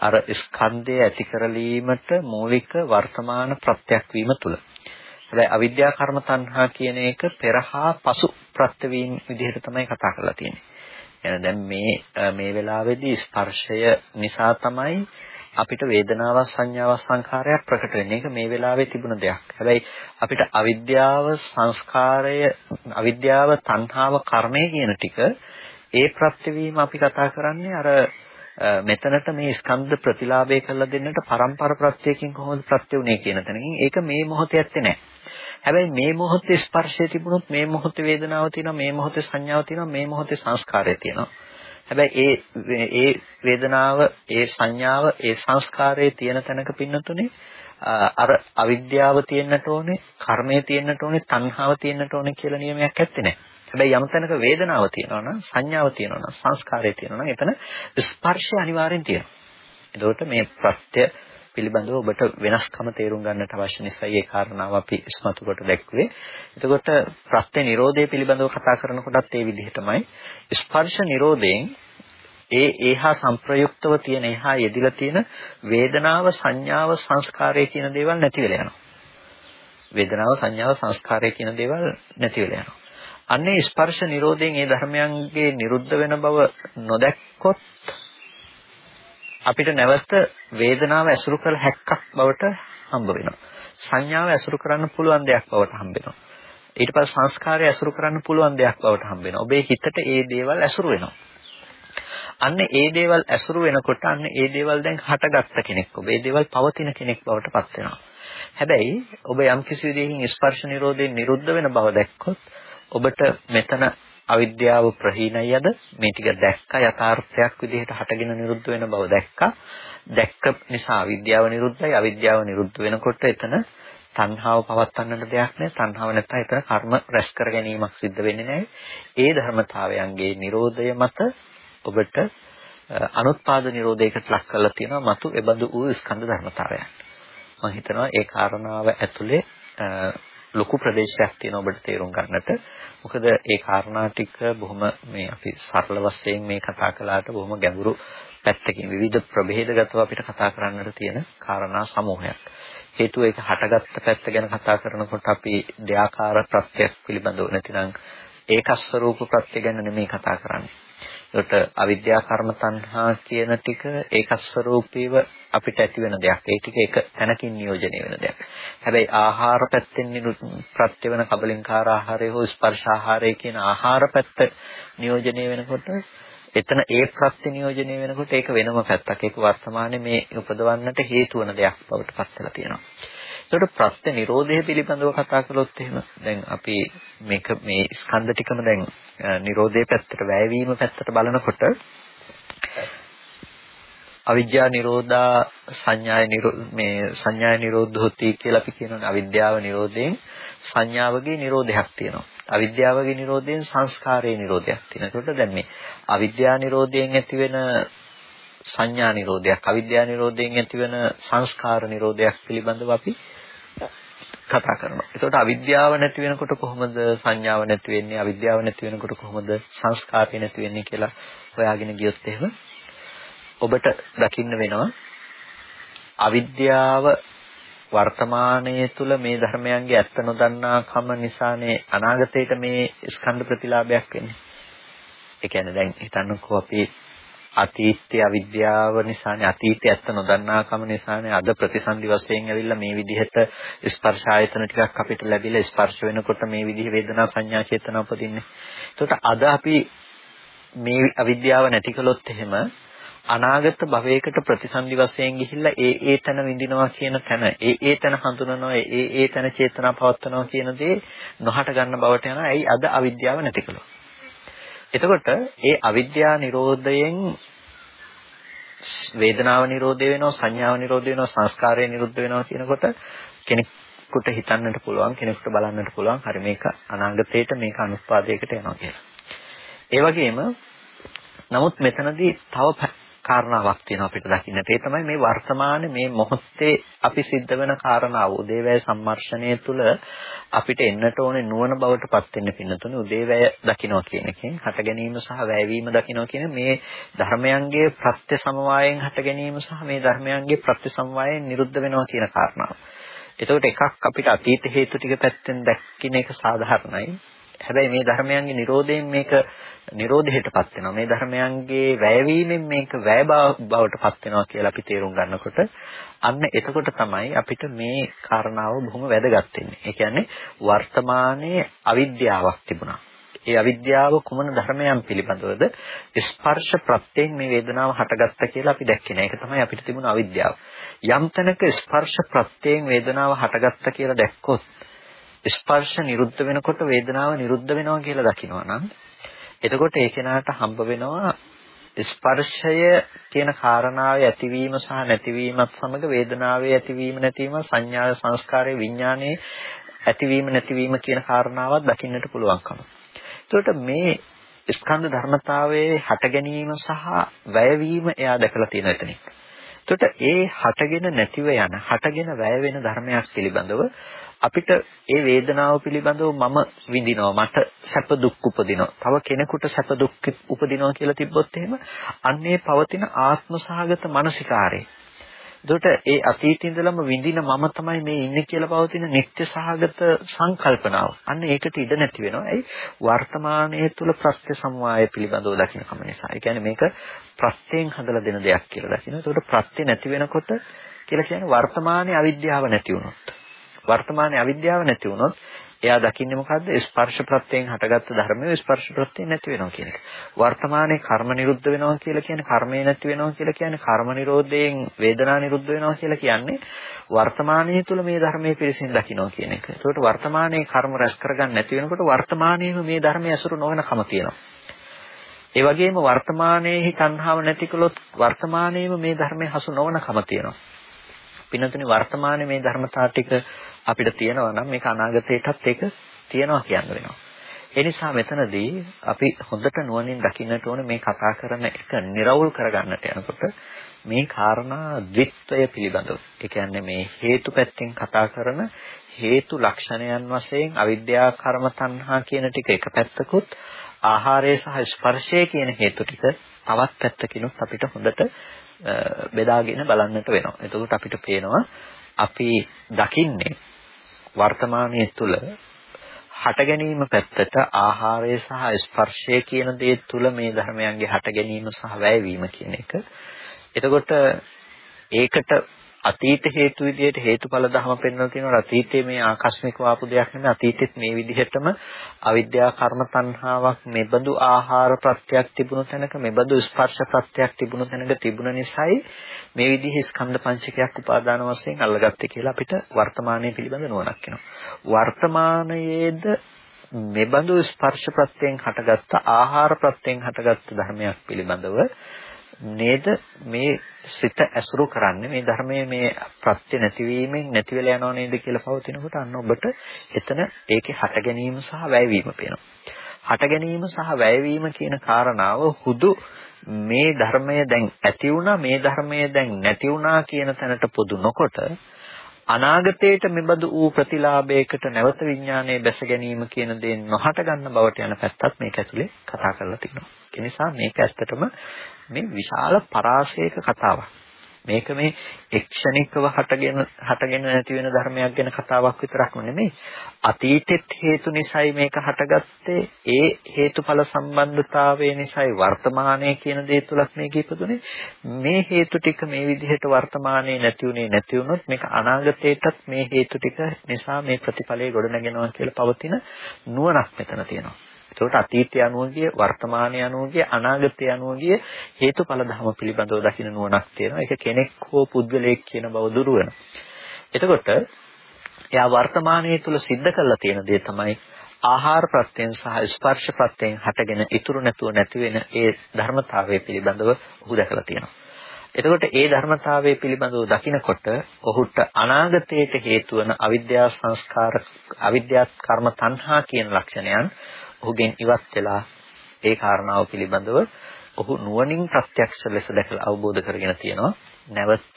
අර ස්කන්ධය ඇති කරලීමට මූලික වර්තමාන ප්‍රත්‍යක් වීම තුල හැබැයි අවිද්‍යා කර්ම තණ්හා කියන එක පෙරහා පසු ප්‍රත්‍ය වීම විදිහට තමයි කතා කරලා තියෙන්නේ. එහෙනම් දැන් මේ මේ වෙලාවේදී ස්පර්ශය නිසා තමයි අපිට වේදනාව සංඥාව සංඛාරයක් ප්‍රකට වෙන්නේ. ඒක මේ වෙලාවේ තිබුණ දෙයක්. හැබැයි අපිට අවිද්‍යාව සංස්කාරය අවිද්‍යාව තණ්හාව කර්මය කියන ටික ඒ ප්‍රත්‍යවීම අපි කතා කරන්නේ අර මෙතනට මේ ස්කන්ධ ප්‍රතිලාභය කරලා දෙන්නට පරම්පර ප්‍රත්‍යයෙන් කොහොමද ප්‍රත්‍ය උනේ කියන තැනකින් ඒක මේ මොහොතේ ඇත්තේ නැහැ. හැබැයි මේ මොහොතේ ස්පර්ශය තිබුණොත් මේ මොහොතේ වේදනාව තියෙනවා මේ මොහොතේ සංඥාව තියෙනවා මේ මොහොතේ සංස්කාරය තියෙනවා. හැබැයි ඒ ඒ වේදනාව, ඒ සංඥාව, ඒ සංස්කාරයේ තියෙන තැනක පින්නතුනේ අර අවිද්‍යාව තියෙන්නට ඕනේ, කර්මය තියෙන්නට ඕනේ, තණ්හාව තියෙන්නට ඕනේ කියලා නියමයක් ඇත්තේ නැහැ. හැබැයි යම් තැනක වේදනාව තියෙනවා නම්, සංඥාව තියෙනවා නම්, සංස්කාරය තියෙනවා නම් එතන ස්පර්ශය අනිවාර්යෙන් තියෙනවා. එතකොට මේ ප්‍රත්‍ය පිළිබඳව ඔබට වෙනස්කම තේරුම් ගන්නට අවශ්‍ය නිසා ඒ කාරණාව අපි ඉස්මතු කොට දැක්ුවේ. එතකොට ප්‍රත්‍ය නිරෝධය පිළිබඳව කතා කරනකොටත් ඒ විදිහටමයි ස්පර්ශ නිරෝධයෙන් ඒ ඒහා සංප්‍රයුක්තව තියෙන ඒහා යෙදිලා තියෙන වේදනාව සංඥාව සංස්කාරය කියන දේවල් නැති වෙලා යනවා. වේදනාව සංඥාව සංස්කාරය කියන දේවල් නැති වෙලා යනවා. අන්නේ ස්පර්ශ නිරෝධයෙන් ඒ ධර්මයන්ගේ නිරුද්ධ වෙන බව නොදැක්කොත් අපිට නැවත වේදනාව ඇසුරු කළ හැක්කක් බවට හම්බ වෙනවා. සංඥාව ඇසුරු කරන්න පුළුවන් දෙයක් බවට හම්බ වෙනවා. ඊට පස්සේ සංස්කාරය ඇසුරු කරන්න පුළුවන් දෙයක් බවට හම්බ වෙනවා. ඔබේ හිතට ඒ දේවල් ඇසුරු වෙනවා. අන්න ඒ දේවල් ඇසුරු වෙනකොට අන්න ඒ දේවල් දැන් හටගත්ත කෙනෙක්. ඔබ ඒ දේවල් පවතින කෙනෙක් බවට පත් වෙනවා. හැබැයි ඔබ යම් කිසි විදිහකින් ස්පර්ශ නිරෝධයෙන් නිරුද්ධ වෙන බව දැක්කොත් ඔබට මෙතන අවිද්‍යාව ප්‍රහීනයද මේ ටික දැක්ක යථාර්ථයක් විදිහට හටගෙන නිරුද්ධ වෙන බව දැක්කා. දැක්ක නිසා අවිද්‍යාව නිරුද්ධයි. අවිද්‍යාව නිරුද්ධ වෙනකොට එතන තණ්හාව පවත්වන්නට දෙයක් නැහැ තණ්හාව නැත්නම් එතන කර්ම රැස් කර ගැනීමක් සිද්ධ වෙන්නේ නැහැ ඒ ධර්මතාවයන්ගේ Nirodhaය මත ඔබට අනුත්පාද නිරෝධයකට ලක් කරලා තියෙනවා මතු එබඳු වූ ස්කන්ධ ධර්මතාවයන්. මම හිතනවා ඒ කාරණාව ඇතුලේ ලොකු ප්‍රදේශයක් තියෙනවා ඔබට තේරුම් ගන්නට. මොකද ඒ කාරණා ටික බොහොම මේ අපි සරල වශයෙන් මේ කතා කළාට බොහොම ගැඹුරු පැත්තකින් විවිධ ප්‍රභේදගතව අපිට කතා කරන්නට තියෙන කාරණා සමූහයක්. හේතුව ඒක හටගත්ත පැත්ත ගැන කතා කරනකොට අපි දෙආකාර ප්‍රත්‍යක් පිළිබඳව නැතිනම් ඒකස්වරූප ප්‍රත්‍ය ගැන නෙමෙයි කතා කරන්නේ. ඒකට අවිද්‍යා කර්ම තණ්හා කියන ටික ඒකස්වරූපීව අපිට ඇති වෙන දෙයක්. ඒ ටික එක තැනකින් නියෝජනය වෙන දෙයක්. හැබැයි ආහාර පැත්තෙන් ප්‍රත්‍ය වෙන කබලින්කාර ආහාරය හෝ ස්පර්ශ ආහාරය කියන ආහාර පැත්ත නියෝජනය වෙනකොට එතන ඒ ප්‍රත්‍ය නියෝජනය වෙනකොට ඒක වෙනම පැත්තක්. ඒක වර්තමානයේ මේ උපදවන්නට හේතු වන දෙයක් බවට පත් වෙලා තියෙනවා. ඒකට ප්‍රත්‍ය නිරෝධය පිළිබඳව කතා කළොත් එහෙම දැන් අපි මේක මේ ස්කන්ධ ටිකම දැන් නිරෝධයේ පැත්තට වැයවීම පැත්තට බලනකොට අවිද්‍යා නිරෝධා සංඥාය මේ සංඥාය නිරෝධෝති කියලා අපි කියනවානේ අවිද්‍යාව නිරෝධයෙන් සංඥාවගේ නිරෝධයක් තියෙනවා. අවිද්‍යාවගේ නිරෝධයෙන් සංස්කාරයේ නිරෝධයක් තියෙනවා. ඒකට දැන් මේ අවිද්‍යා නිරෝධයෙන් ඇතිවෙන සංඥා නිරෝධයක් අවිද්‍යා නිරෝධයෙන් ඇතිවන සංස්කාර නිරෝධයක් පිළිබඳව අපි කතා කරනවා. එතකොට අවිද්‍යාව නැති වෙනකොට කොහොමද සංඥාව නැති වෙන්නේ? අවිද්‍යාව නැති වෙනකොට කොහොමද සංස්කාරය නැති වෙන්නේ කියලා හොයාගෙන ගියොත් එහෙම ඔබට දකින්න වෙනවා අවිද්‍යාව වර්තමානයේ තුල මේ ධර්මයන්ගේ ඇත්ත නොදන්නා කම නිසානේ අනාගතයට මේ ස්කන්ධ ප්‍රතිලාභයක් වෙන්නේ. ඒ කියන්නේ දැන් හිතන්නකෝ අපි අතීතයේ අවිද්‍යාව නිසානේ අතීතයේ ඇත්ත නොදන්නාකම නිසානේ අද ප්‍රතිසන්දි වශයෙන් ඇවිල්ලා මේ විදිහට ස්පර්ශ ආයතන ටිකක් අපිට ලැබිලා ස්පර්ශ වෙනකොට මේ විදිහ වේදනා සංඥා චේතනා උපදින්නේ. ඒකට අද අපි මේ අවිද්‍යාව නැති කළොත් එහෙම අනාගත භවයකට ප්‍රතිසන්දි වශයෙන් ගිහිල්ලා ඒ ඒ තැන විඳිනවා කියන තැන ඒ ඒ තැන හඳුනනවා ඒ ඒ තැන චේතනා පවත්වනවා කියන දේ නොහට ගන්න බවට යනවා. ඇයි අද අවිද්‍යාව නැති කළොත්? එතකොට ඒ අවිද්‍යා නිරෝධයෙන් වේදනාව නිරෝධය වෙනවා සංඥාව නිරෝධ වෙනවා සංස්කාරය නිරුද්ධ වෙනවා කියනකොට කෙනෙකුට හිතන්නට පුළුවන් කෙනෙකුට බලන්නට පුළුවන් හරි මේක අනාගතයට මේක අනුස්පාදයකට යනවා කියලා. ඒ වගේම නමුත් මෙතනදී තව කාරණාවක් තියෙනවා අපිට දකින්නට. ඒ තමයි මේ වර්තමාන මේ මොහොතේ අපි සිද්ධ වෙන කාරණාව. උදේවැය සම්මර්ෂණය තුළ අපිට එන්නට ඕනේ නුවණ බවට පත් වෙන්න පින්නතුනේ උදේවැය දකින්නවා කියන එකෙන් හට ගැනීම සහ වැයවීම දකින්නවා කියන මේ ධර්මයන්ගේ ප්‍රත්‍ය සමவாயයෙන් හට ගැනීම සහ මේ ධර්මයන්ගේ ප්‍රත්‍ය සමவாயයෙන් නිරුද්ධ වෙනවා කියන කාරණාව. එතකොට එකක් අපිට අතීත හේතු ටික පැත්තෙන් දැක්කින එක සාධාරණයි. හැබැයි මේ ධර්මයන්ගේ Nirodhayen මේක Nirodheටපත් වෙනවා. මේ ධර්මයන්ගේ වැයවීමෙන් මේක වැය බවටපත් වෙනවා කියලා අපි තේරුම් ගන්නකොට අන්න එතකොට තමයි අපිට මේ කාරණාව බොහොම වැදගත් වෙන්නේ. ඒ කියන්නේ වර්තමානයේ අවිද්‍යාවක් තිබුණා. ඒ අවිද්‍යාව කුමන ධර්මයන් පිළිබඳවද ස්පර්ශ ප්‍රත්‍යයෙන් මේ වේදනාව හටගත්තා කියලා අපි දැක්කේ නෑ. ඒක තමයි අපිට තිබුණ අවිද්‍යාව. යම් තැනක ස්පර්ශ ප්‍රත්‍යයෙන් වේදනාව හටගත්තා කියලා දැක්කොත් ස්පර්ශ නිරුද්ධ වෙනකොට වේදනාව නිරුද්ධ වෙනවා කියලා දකිනවා නම් එතකොට ඒ කෙනාට හම්බ වෙනවා ස්පර්ශය කියන කාරණාවේ ඇතිවීම සහ නැතිවීමත් සමග වේදනාවේ ඇතිවීම නැතිවීම සංඥා සංස්කාරයේ විඥානයේ ඇතිවීම නැතිවීම කියන කාරණාවක් දකින්නට පුළුවන්කම. එතකොට මේ ස්කන්ධ ධර්මතාවයේ හට ගැනීම සහ වැයවීම එයා දැකලා තියෙන එතනින්. එතකොට ඒ හටගෙන නැතිව යන හටගෙන වැය වෙන ධර්මයක් පිළිබඳව අපිට ඒ වේදනාව පිළිබඳව මම විඳිනවා මට සැප දුක් උපදිනවා තව කෙනෙකුට සැප දුක් උපදිනවා කියලා තිබ්බොත් එහෙම අන්නේ පවතින ආත්ම සහගත මානසිකාරය එතකොට ඒ අතීතේ ඉඳලම විඳින මම තමයි මේ ඉන්නේ කියලා පවතින නිත්‍ය සහගත සංකල්පනාව. අන්න ඒකට ඉඩ නැති වෙනවා. ඒ වර්තමානයේ තුල ප්‍රත්‍ය සමவாய පිළිබඳව දකින්න කම නිසා. ඒ කියන්නේ මේක ප්‍රත්‍යයෙන් හදලා දෙන දෙයක් කියලා දකින්න. එතකොට ප්‍රත්‍ය නැති වෙනකොට කියලා කියන්නේ වර්තමානයේ අවිද්‍යාව නැති වුණොත්. වර්තමානයේ අවිද්‍යාව නැති වුණොත් එයා දකින්නේ මොකද්ද? ස්පර්ශ ප්‍රත්‍යයෙන් හටගත්තු ධර්මයේ ස්පර්ශ ප්‍රත්‍යයෙන් නැති වෙනවා කියන එක. වර්තමානයේ කර්ම නිරුද්ධ වෙනවා කියලා කියන්නේ කර්මය නැති වෙනවා කියලා කියන්නේ කර්ම නිරෝධයෙන් වේදනා නිරුද්ධ වෙනවා කියලා කියන්නේ වර්තමානයේ තුල මේ ධර්මයේ පිරිසින් දකිනවා කියන එක. ඒකට වර්තමානයේ කර්ම රැස් කරගන්න නැති වෙනකොට වර්තමානයේම මේ ධර්මයේ අසුරු නොවනකම තියෙනවා. ඒ වගේම වර්තමානයේහි තණ්හාව නැති කළොත් වර්තමානයේම මේ ධර්මයේ හසු නොවනකම තියෙනවා. පින්නතුනි වර්තමානයේ මේ ධර්මතා ටික අපිට තියෙනවා නම් මේක අනාගතයටත් ඒක තියෙනවා කියන්න වෙනවා. ඒ නිසා මෙතනදී අපි හොඳට නුවණින් දකින්නට ඕනේ මේ කතා කරන එක निराවුල් කරගන්නට යනකොට මේ කාරණා ද්විත්වය පිළිබඳව. ඒ කියන්නේ මේ හේතු පැත්තෙන් කතා කරන හේතු ලක්ෂණයන් වශයෙන් අවිද්‍යා කර්ම තණ්හා කියන ටික එක පැත්තකුත් ආහාරය සහ ස්පර්ශය කියන හේතු ටික තවත් පැත්තකිනුත් අපිට හොඳට බෙදාගෙන බලන්නට වෙනවා. එතකොට අපිට පේනවා අපි දකින්නේ වර්තමානයේ තුල හට ගැනීම පැත්තට ආහාරය සහ ස්පර්ශය කියන දේ තුල මේ ධර්මයන්ගේ හට ගැනීම සහ වැයවීම කියන එක. එතකොට ඒකට අතීත හේතු විදිහට හේතුඵල ධම පෙන්වලා තියෙනවා. අතීතයේ මේ ආකස්මික වාපු දෙයක් නෙමෙයි. අතීතෙත් මේ විදිහටම අවිද්‍යා කර්ම තණ්හාවක් මෙබඳු ආහාර ප්‍රත්‍යක් තිබුණු තැනක මෙබඳු ස්පර්ශ ප්‍රත්‍යක් තිබුණු තැනක තිබුණ නිසායි මේ විදිහේ ස්කන්ධ පංචකයක් උපාදාන වශයෙන් අල්ලගත්තේ කියලා අපිට වර්තමානයේ පිළිබඳ නුවණක් එනවා. වර්තමානයේද මෙබඳු ස්පර්ශ ප්‍රත්‍යයෙන් හටගත්ත ආහාර ප්‍රත්‍යයෙන් හටගත්ත ධර්මයක් පිළිබඳව නේද මේ සිත ඇසුරු කරන්නේ මේ ධර්මයේ මේ ප්‍රත්‍ය නැතිවීමෙන් නැති වෙලා යනව නේද කියලා පවතිනකොට අන්න ඔබට එතන ඒකේ හට ගැනීම සහ වැයවීම පේනවා. හට ගැනීම සහ වැයවීම කියන කාරණාව හුදු මේ ධර්මය දැන් ඇති වුණා මේ ධර්මය දැන් නැති වුණා කියන තැනට පොදු නොකොට අනාගතයට මෙබඳු වූ ප්‍රතිලාභයකට නැවත විඥානයේ බැස ගැනීම කියන දේ නොහට ගන්න බවට යන පැත්තත් මේක ඇතුලේ කතා කරලා තියෙනවා. ඒ නිසා මේක ඇත්තටම මේ විශාල පරාසයක කතාවක්. මේක මේ එක්ෂණිකව හටගෙන හටගෙන නැති වෙන ධර්මයක් ගැන කතාවක් විතරක්ම නෙමෙයි. අතීතෙත් හේතු නිසායි මේක හටගත්තේ. ඒ හේතුඵල සම්බන්ධතාවය නිසායි වර්තමානයේ කියන දේ තුලක් මේක ඉපදුනේ. මේ හේතු ටික මේ විදිහට වර්තමානයේ නැති උනේ නැති වුණොත් මේක අනාගතයටත් මේ හේතු ටික නිසා මේ ප්‍රතිඵලය ගොඩනගෙනවා කියලා පවතින නුවණක් මෙතන තියෙනවා. ඒකට අතීතය අනුව ගිය වර්තමානය අනුව ගිය අනාගතය අනුව ගිය හේතුඵල ධම පිළිබඳව දකින්න නුවණක් තියෙනවා. ඒක කෙනෙක් හෝ පුද්ගලයෙක් කියන බව දුරු එතකොට එයා වර්තමානයේ තුල සිද්ධ කරලා තියෙන දේ තමයි ආහාර ප්‍රත්‍යයෙන් සහ ස්පර්ශ ප්‍රත්‍යයෙන් හටගෙන ඉතුරු නැතුව නැති වෙන ඒ ධර්මතාවය පිළිබඳව ඔහු දැකලා තියෙනවා. එතකොට ඒ ධර්මතාවය පිළිබඳව දකිනකොට ඔහුට අනාගතයට හේතු වන අවිද්‍යා සංස්කාර අවිද්‍යාත් කර්ම තණ්හා කියන ලක්ෂණයන් ඔහුගෙන් ඉවත් වෙලා ඒ කාරණාව පිළිබඳව ඔහු නුවණින් ප්‍රත්‍යක්ෂ ලෙස දැකලා අවබෝධ කරගෙන තියෙනවා නැවත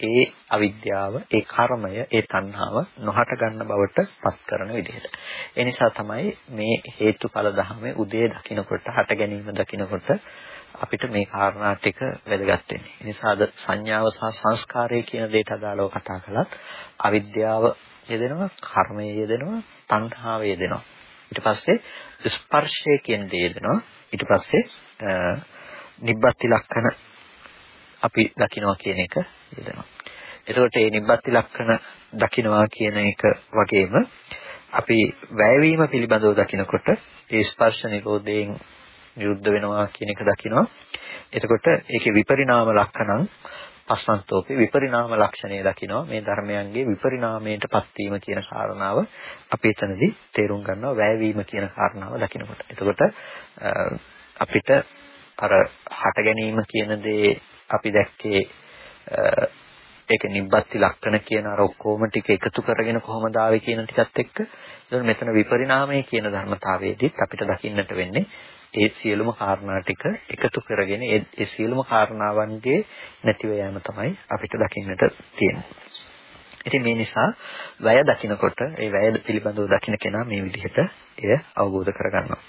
ඒ අවිද්‍යාව, ඒ කර්මය, ඒ තණ්හාව නොහට ගන්න බවට පත් කරන විදිහට. ඒ නිසා තමයි මේ හේතුඵල ධර්මයේ උදේ දකින්නකොට, හට ගැනීම දකින්නකොට අපිට මේ කාරණා ටික වැදගත් වෙන්නේ. ඒ නිසා අද සංඥාව සහ සංස්කාරය කියන දෙයට අදාළව කතා කළත් අවිද්‍යාව යෙදෙනවා, කර්මය යෙදෙනවා, තණ්හාව යෙදෙනවා. ඊට පස්සේ ස්පර්ශය කියන දේ යෙදෙනවා. ඊට පස්සේ නිබ්බති ලක්ෂණ අපි දකිනවා කියන එක යෙදෙනවා. එතකොට මේ නිබ්බති ලක්ෂණ දකිනවා කියන එක වගේම අපි වැයවීම පිළිබඳව දකිනකොට ඒ ස්පර්ශ නිරෝධයෙන් නිරුද්ධ වෙනවා කියන එක දකිනවා. එතකොට ඒකේ විපරිණාම ලක්ෂණං පස්සන්තෝපි විපරිණාම ලක්ෂණය දකිනවා. මේ ධර්මයන්ගේ විපරිණාමයටපත් වීම කියන කාරණාව අපි එතනදී තේරුම් ගන්නවා. වැයවීම කියන කාරණාව දකිනකොට. එතකොට අපිට අර හට ගැනීම කියන දේ අපි දැක්කේ ඒක නිබ්බත්ති ලක්ෂණ කියන අර ඔක්කොම ටික එකතු කරගෙන කොහොමද ආවේ කියන ටිකත් එක්ක. එතකොට මෙතන විපරිණාමය කියන ධර්මතාවයේදීත් අපිට දකින්නට වෙන්නේ ඒ සියලුම කාරණා ටික එකතු කරගෙන ඒ සියලුම කාරණාවන්ගේ නැතිව යෑම තමයි අපිට දකින්නට තියෙන්නේ. ඉතින් මේ නිසා වැය දකිනකොට ඒ වැය පිළිබඳව දකින කෙනා මේ විදිහට එය අවබෝධ කරගන්නවා.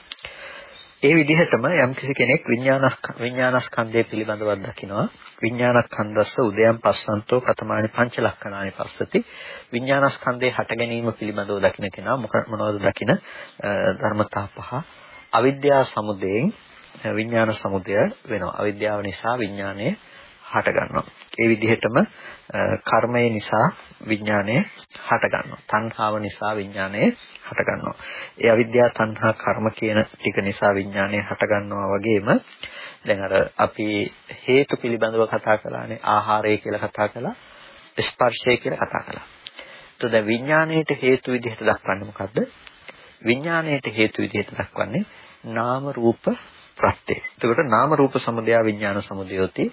ඒ විදිහටම යම්කිසි කෙනෙක් විඥානස් විඥානස්කන්ධය පිළිබඳව දකිනවා විඥානස්කන්ධස්ස උදයන් පස්සන්තෝ කතමානි පංච ලක්ෂණානි පස්සති විඥානස්කන්ධේ හට ගැනීම පිළිබඳව දකින කෙනා මොනවද දකින ධර්මතා පහ අවිද්‍යාව සමුදයෙන් විඥාන සමුදය වෙනවා අවිද්‍යාව නිසා විඥානය හට ගන්නවා ඒ විදිහටම කර්මය නිසා විඥානය හට ගන්නවා. තණ්හාව නිසා විඥානය හට ගන්නවා. ඒ අවිද්‍යාව තණ්හා කර්ම කියන ටික නිසා විඥානය හට ගන්නවා වගේම දැන් අර අපි හේතු පිළිබඳව කතා කළානේ ආහාරය කියලා කතා කළා ස්පර්ශය කියලා කතා කළා. එතකොට දැන් විඥාණයට හේතු විදිහට දක්වන්නේ මොකද්ද? විඥාණයට හේතු විදිහට දක්වන්නේ නාම රූප ප්‍රත්‍ය. එතකොට නාම රූප සමුදය විඥාන සමුදයෝති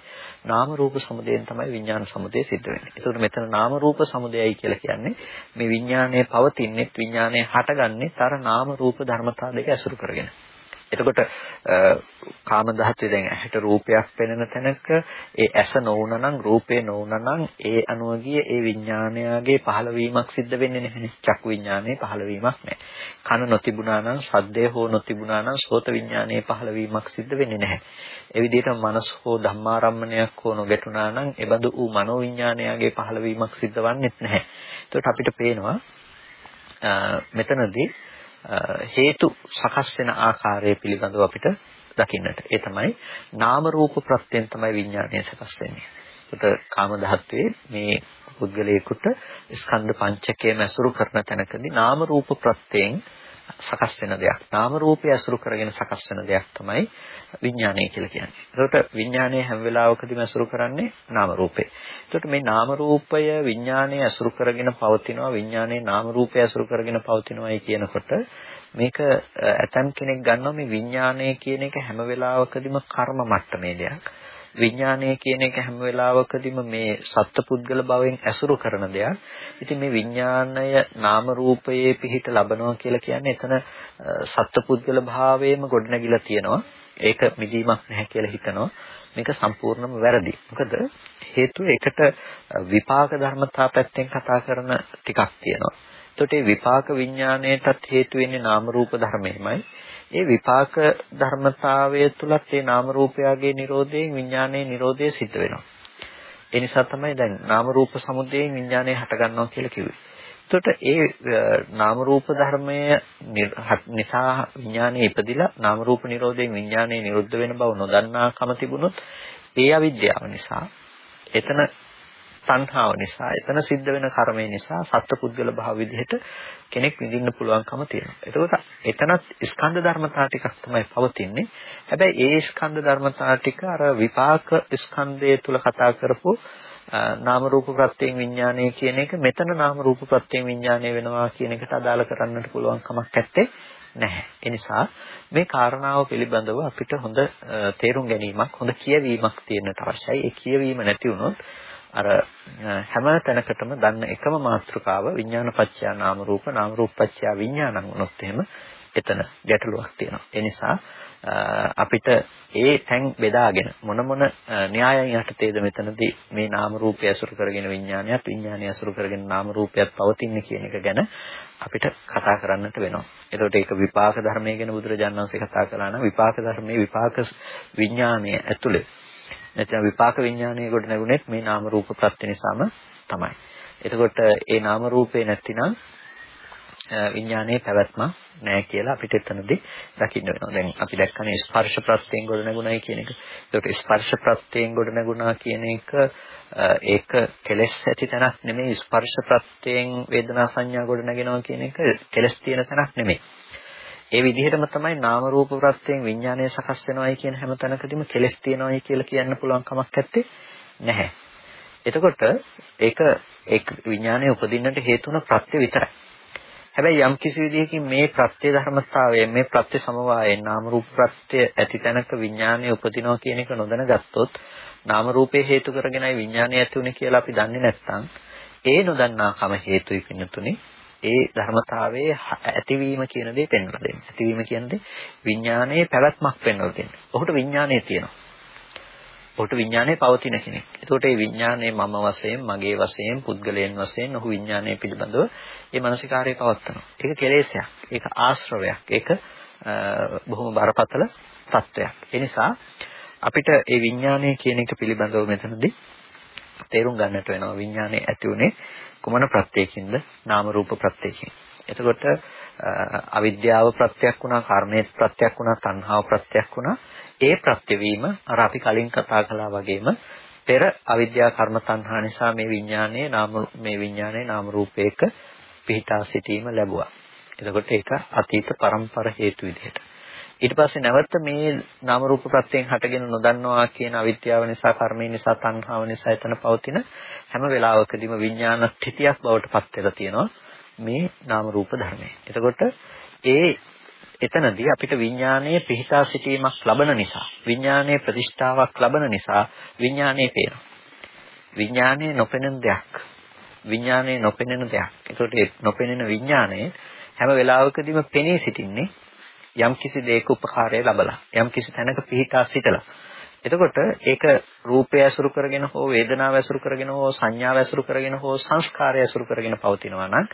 නාම රූප සමුදයෙන් තමයි විඥාන සමුදය සිද්ධ වෙන්නේ. එතකොට මෙතන නාම රූප සමුදයයි කියලා කියන්නේ මේ විඥානයේ පවතින්නේ විඥානයේ හටගන්නේ තර නාම රූප ධර්මතා දෙක ඇසුරු කරගෙන. එතකොට කාම ධාතුවේ දැන් ඇහැට රූපයක් පෙනෙන තැනක ඒ ඇස නොවුනනම් රූපේ නොවුනනම් ඒ අනුව ගිය ඒ විඥානයගේ පහළවීමක් සිද්ධ වෙන්නේ නැහැනේ. චක්කු විඥානයේ පහළවීමක් නැහැ. කන නොතිබුණා නම් ශබ්දය හෝ නොතිබුණා නම් සෝත විඥානයේ පහළවීමක් සිද්ධ වෙන්නේ නැහැ. ඒ විදිහට මනස හෝ ධම්මාරම්මණයක් හෝ නොගැටුණා නම් එබඳු වූ මනෝ විඥානයගේ පහළවීමක් සිද්ධ වෙන්නේ නැහැ. එතකොට අපිට පේනවා මෙතනදී හේතු සකස් වෙන ආකාරය පිළිබඳව අපිට දකින්නට. ඒ තමයි නාම රූප ප්‍රත්‍යයෙන් තමයි විඥානය සකස් වෙන්නේ. ඒකට කාම ධාත්වයේ මේ පුද්ගලයෙකුට ස්කන්ධ පංචකයම ඇසුරු කරන තැනකදී නාම රූප ප්‍රත්‍යයෙන් සකස් වෙන දෙයක්. නාම රූපය ඇසුරු කරගෙන සකස් වෙන දෙයක් තමයි විඥානය කියලා කියන්නේ. ඒකට විඥානය හැම වෙලාවකදීම ඇසුරු කරන්නේ නාම රූපේ. ඒකට මේ නාම රූපය විඥානය ඇසුරු කරගෙන පවතිනවා විඥානයේ නාම රූපය ඇසුරු කරගෙන පවතිනවායි කියනකොට මේක ඇතම් කෙනෙක් ගන්නවා මේ විඥානය කියන එක හැම වෙලාවකදීම කර්ම මට්ටමේ දෙයක්. විඥානය කියන එක හැම වෙලාවකදීම මේ සත්පුද්ගල භවෙන් ඇසුරු කරන දෙයක්. ඉතින් මේ විඥානය නාම රූපයේ පිහිට ලබනවා කියලා කියන්නේ එතන සත්පුද්ගල භාවයේම ගොඩනැගිලා තියෙනවා. ඒක මිදීමක් නැහැ කියලා හිතනවා. මේක සම්පූර්ණයෙන්ම වැරදි. මොකද හේතුව එකට විපාක ධර්මතා පැත්තෙන් කතා කරන ටිකක් තියෙනවා. එතකොට මේ විපාක විඥාණයටත් හේතු වෙන්නේ නාම රූප ධර්මයමයි. ඒ විපාක ධර්මතාවය තුලත් ඒ නාම රූපයගේ Nirodhayen විඥානයේ Nirodhaය සිද්ධ වෙනවා. ඒ නිසා තමයි දැන් නාම රූප සමුදයෙන් විඥානය හට ගන්නවා කියලා කිව්වේ. එතකොට ඒ නාම රූප ධර්මය නිසා විඥානය ඉපදිලා නාම රූප නිරෝධයෙන් විඥානය නිරුද්ධ වෙන බව නොදන්නාකම තිබුණොත් ඒ අවිද්‍යාව නිසා එතන තණ්හාව නිසා එතන සිද්ධ වෙන කර්මය නිසා සත්පුද්ගල භාව විදිහට කෙනෙක් විඳින්න පුළුවන්කම තියෙනවා. එතකොට එතනත් ස්කන්ධ ධර්මතා ටිකක් තමයි පවතින්නේ. හැබැයි ඒ ස්කන්ධ ධර්මතා ටික අර විපාක ස්කන්ධය තුල කතා කරපු නාම රූප ප්‍රත්‍යයෙන් විඥානය කියන එක මෙතන නාම රූප ප්‍රත්‍යයෙන් විඥානය වෙනවා කියන එකට අදාළ කරන්නට පුළුවන් කමක් නැත්තේ නැහැ. ඒ නිසා මේ කාරණාව පිළිබඳව අපිට හොඳ තේරුම් ගැනීමක් හොඳ කියවීමක් තියෙන්නට අවශ්‍යයි. ඒ කියවීම නැති වුණොත් අර හැම තැනකටම දන්න එකම මාතෘකාව විඥානපච්චය නාම රූප නාම රූපපච්චය විඥානං වුණොත් එහෙම එතන ගැටලුවක් තියෙනවා. ඒ නිසා අපිට ඒ තැන් බෙදාගෙන මොන මොන න්‍යායයන් යටතේද මෙතනදී මේ නාම රූපය අසුරු කරගෙන විඥානයත් විඥානය අසුරු කරගෙන නාම රූපයත් පවතින්නේ කියන එක ගැන අපිට කතා කරන්නට වෙනවා. එතකොට ඒක විපාක ධර්මයේ ගැන බුදුරජාණන් වහන්සේ කතා කළා නම් විපාක ධර්මයේ විපාක විඥානය ඇතුලේ නැත්නම් විපාක විඥානයේ කොට නැගුණෙත් මේ නාම රූප ප්‍රත්‍ය නිසාම තමයි. එතකොට ඒ නාම රූපේ නැතිනම් විඥානයේ පැවැත්ම නැහැ කියලා අපිට එතනදී දකින්න වෙනවා. දැන් අපි දැක්කනේ ස්පර්ශ ප්‍රත්‍යයෙන් ගොඩ නැගුණයි කියන එක. ඒකට ස්පර්ශ ප්‍රත්‍යයෙන් ගොඩ නැගුණා කියන එක ඒක කෙලෙස් ඇති තැනක් නෙමෙයි ස්පර්ශ ප්‍රත්‍යයෙන් වේදනා සංඥා ගොඩ නැගෙනවා කියන එක කෙලෙස් තියෙන තැනක් නෙමෙයි. ඒ විදිහටම තමයි නාම රූප ප්‍රත්‍යයෙන් විඥානය සකස් වෙනවයි කියන හැම තැනකදීම කෙලෙස් තියෙනවයි කියලා කියන්න පුළුවන් කමක් නැත්තේ නැහැ. එතකොට ඒක ඒ විඥානය උපදින්නට හේතු වුණ ප්‍රත්‍ය විතරයි. හැබැයි යම් කිසි විදිහකින් මේ ප්‍රත්‍ය ධර්මතාවය මේ ප්‍රත්‍ය සමவாயයෙන් නාම රූප ප්‍රත්‍ය ඇති තැනක විඥානය උපදිනවා කියන එක නොදැනගත්තොත් නාම රූපේ හේතු කරගෙනයි විඥානය ඇති උනේ කියලා අපි දන්නේ නැත්නම් ඒ නොදන්නාකම හේතුයි පින්නතුනේ ඒ ධර්මතාවයේ ඇතිවීම කියන දේ පෙන්වලා දෙන්නේ. ඇතිවීම කියන්නේ විඥානයේ පැවැත්මක් පෙන්වලා දෙන්නේ. ඔහුට විඥානය තියෙනවා. ඔහුට විඥානය පවතින කෙනෙක්. ඒකට මේ විඥානය මම වශයෙන්, මගේ වශයෙන්, පුද්ගලයන් වශයෙන් ඔහු විඥානය පිළිබඳව මේ මානසිකාරය පවත්නවා. ඒක කෙලෙසයක්. ඒක ආශ්‍රවයක්. ඒක බොහොම බරපතල තත්වයක්. ඒ නිසා අපිට මේ විඥානය කියන එක පිළිබඳව මෙතනදී තේරුම් ගන්නට වෙනවා. විඥානය ඇති උනේ කුමන ප්‍රත්‍යයකින්ද? නාම රූප ප්‍රත්‍යයකින්. එතකොට අවිද්‍යාව ප්‍රත්‍යක් වුණා, කර්මයේ ප්‍රත්‍යක් වුණා, තණ්හාව ප්‍රත්‍යක් වුණා. ඒ ප්‍රත්‍යවීම අර අපි කලින් කතා කළා වගේම පෙර අවිද්‍යා කර්ම තණ්හා නිසා මේ විඥානයේ නාම මේ විඥානයේ නාම රූපයක පිහිටා සිටීම ලැබුවා. එතකොට ඒක අතීත පරම්පර හේතු විදිහට. ඊට පස්සේ නැවත මේ නාම රූප ප්‍රත්‍යයෙන් හටගෙන නොදන්නවා කියන අවිද්‍යාව නිසා කර්මය නිසා තණ්හාව නිසා එතන පවතින හැම වෙලාවකදීම විඥාන ස්ථිතියක් බවට පත් වෙලා තියෙනවා මේ නාම රූප ධර්මය. එතකොට ඒ එතනදී අපිට විඥානයේ පිහිටා සිටීමක් ලබන නිසා විඥානයේ ප්‍රතිෂ්ඨාවක් ලබන නිසා විඥානයේ පේනවා. විඥානයේ නොපෙනෙන දෙයක්. විඥානයේ නොපෙනෙන දෙයක්. ඒකට ඒ නොපෙනෙන විඥානයේ හැම වෙලාවකදීම පෙනී සිටින්නේ යම් කිසි දෙයක උපකාරය ලැබලා යම් කිසි තැනක පිහිටා සිටලා එතකොට ඒක රූපය ඇසුරු කරගෙන හෝ වේදනාව ඇසුරු කරගෙන හෝ සංඥාව ඇසුරු කරගෙන හෝ සංස්කාරය ඇසුරු කරගෙන පවතිනවා නම්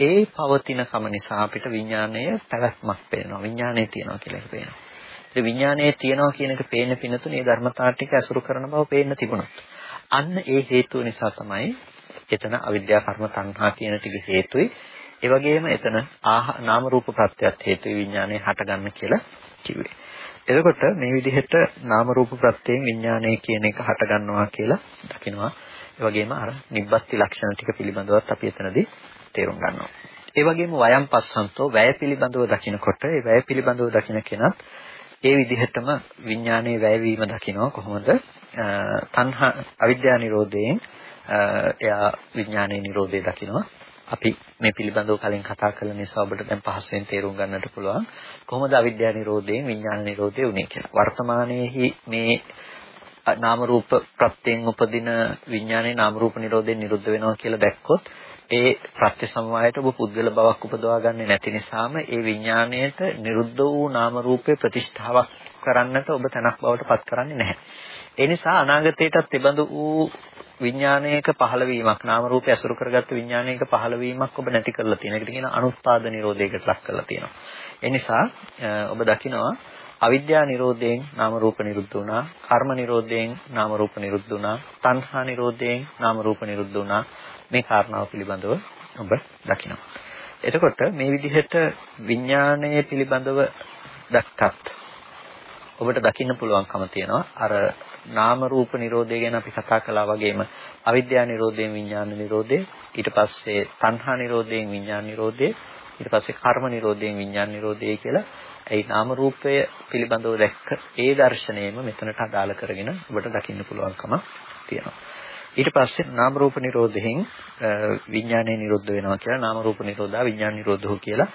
ඒ පවතින කම නිසා අපිට විඥාණය පැවැත්මක් පේනවා විඥාණය තියෙනවා කියලා එක පේනවා. ඒ විඥාණය තියෙනවා කියන එක පේන පිනතුනේ ධර්මතාව ටික ඇසුරු කරන බව පේන්න තිබුණා. අන්න ඒ හේතුව නිසා තමයි එතන අවිද්‍යා කර්ම තණ්හා කියන ටික හේතුයි. ඒ වගේම එතන ආහ නාම රූප ප්‍රත්‍යත් හේතුයි විඥාණය හටගන්න කියලා කිව්වේ. එතකොට මේ විදිහට නාම රූප ප්‍රත්‍යයෙන් විඥානය කියන එක හට ගන්නවා කියලා දකිනවා. ඒ වගේම අර නිබ්බත්ති ලක්ෂණ ටික පිළිබඳවත් අපි එතනදී තේරුම් ගන්නවා. ඒ වගේම වයම් පස්සන්තෝ වැය පිළිබඳව දකිනකොට ඒ වැය පිළිබඳව දකින කෙනත් ඒ විදිහටම විඥානයේ වැයවීම දකිනවා කොහොමද? තණ්හා අවිද්‍යා නිරෝධයෙන් එයා විඥානයේ නිරෝධය දකිනවා. අපි මේ පිළිබඳව කලින් කතා කළ නිසා ඔබට දැන් පහසුවෙන් තේරුම් ගන්නට පුළුවන් කොහොමද අවිද්‍යා නිරෝධයෙන් විඥාන නිරෝධය උනේ කියලා. වර්තමානයේහි මේ නාම රූප ප්‍රත්‍යයෙන් උපදින විඥානයේ නාම රූප නිරෝධයෙන් නිරුද්ධ වෙනවා කියලා දැක්කොත් ඒ ප්‍රත්‍ය සමவாயයට ඔබ පුද්ගල බවක් උපදවා ගන්නේ නැති නිසාම ඒ විඥාණයට නිරුද්ධ වූ නාම රූපේ ප්‍රතිෂ්ඨාවක් කරන්නට ඔබ තනක් බවට පත් කරන්නේ නැහැ. ඒ නිසා අනාගතයටත් තිබඳු වූ විඥානයක පහළවීමක් නාම රූපය අසුරු කරගත්ත විඥානයක පහළවීමක් ඔබ නැති කරලා තියෙන. ඒකට කියන අනුත්පාද නිරෝධයකට ලක් කරලා තියෙනවා. ඒ නිසා ඔබ දකිනවා අවිද්‍යා නිරෝධයෙන් නාම රූප නිරුද්ධ වුණා, කර්ම නිරෝධයෙන් නාම රූප නිරුද්ධ වුණා, තණ්හා නිරෝධයෙන් නාම රූප නිරුද්ධ වුණා. මේ කාරණාව පිළිබඳව ඔබ දකිනවා. එතකොට මේ විදිහට විඥානය පිළිබඳව දැක්කත් ඔබට දකින්න පුළුවන්කම තියෙනවා අර නාම රූප නිරෝධය ගැන අපි කතා කළා වගේම අවිද්‍යා නිරෝධයෙන් විඥාන නිරෝධය ඊට පස්සේ තණ්හා නිරෝධයෙන් විඥාන නිරෝධය ඊට පස්සේ කර්ම නිරෝධයෙන් විඥාන නිරෝධය කියලා ඒ නාම රූපය පිළිබඳව දැක්ක ඒ දර්ශනයම මෙතනට අදාළ කරගෙන ඔබට දකින්න පුළුවන්කම තියෙනවා. ඊට පස්සේ නාම රූප නිරෝධයෙන් විඥානය නිරුද්ධ වෙනවා කියලා නාම රූප නිරෝධා විඥාන නිරෝධෝ කියලා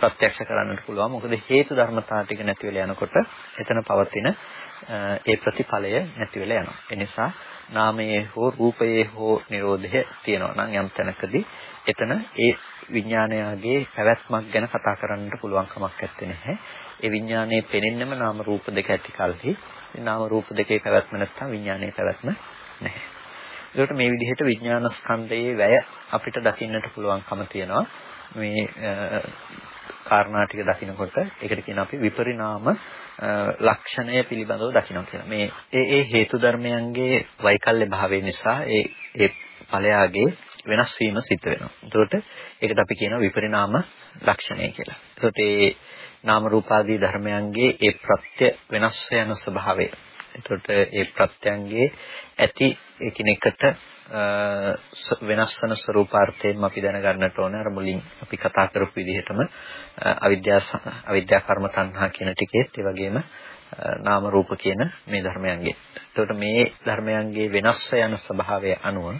ප්‍රත්‍යක්ෂ කරන්නට පුළුවන්. මොකද හේතු ධර්මතා ටික නැති වෙලා යනකොට එතන පවතින ඒ ප්‍රතිඵලය නැති වෙලා යනවා. ඒ නිසා නාමයේ හෝ රූපයේ හෝ නිරෝධය තියෙනවා නම් යම් තැනකදී එතන ඒ විඥානයගේ පැවැත්මක් ගැන කතා කරන්නට පුළුවන් කමක් නැත්තේ. ඒ විඥානයේ පෙනෙන්නම නාම රූප දෙක ඇති කල්හි නාම රූප දෙකේ පැවැත්ම නැත්නම් විඥානයේ පැවැත්ම නැහැ. ඒකට මේ විදිහට විඥාන ස්කන්ධයේ වැය අපිට දකින්නට පුළුවන්කම තියෙනවා. මේ කාරණා ටික දකිනකොට ඒකට කියන අපි විපරිණාම ලක්ෂණය පිළිබඳව දකිනවා කියලා. මේ ඒ ඒ හේතු ධර්මයන්ගේ වෛකල්‍ය භාවය නිසා ඒ ඒ ඵලයාගේ වෙනස් වීම සිද්ධ වෙනවා. එතකොට ඒකට අපි කියනවා විපරිණාම ලක්ෂණය කියලා. එතකොට ඒ නාම රූපාදී ධර්මයන්ගේ ඒ ප්‍රත්‍ය වෙනස් යන ස්වභාවය. එතකොට ඒ ප්‍රත්‍යයන්ගේ ඇති එකිනෙකට වෙනස් වෙන ස්වરૂපාර්ථයෙන් අපි දැනගන්නට ඕන අර මුලින් අපි කතා කරපු විදිහටම අවිද්‍යා අවිද්‍යා කර්ම තණ්හා කියන ටිකේත් ඒ වගේම නාම රූප කියන මේ ධර්මයන්ගේ. එතකොට මේ ධර්මයන්ගේ වෙනස් යන ස්වභාවය අනුව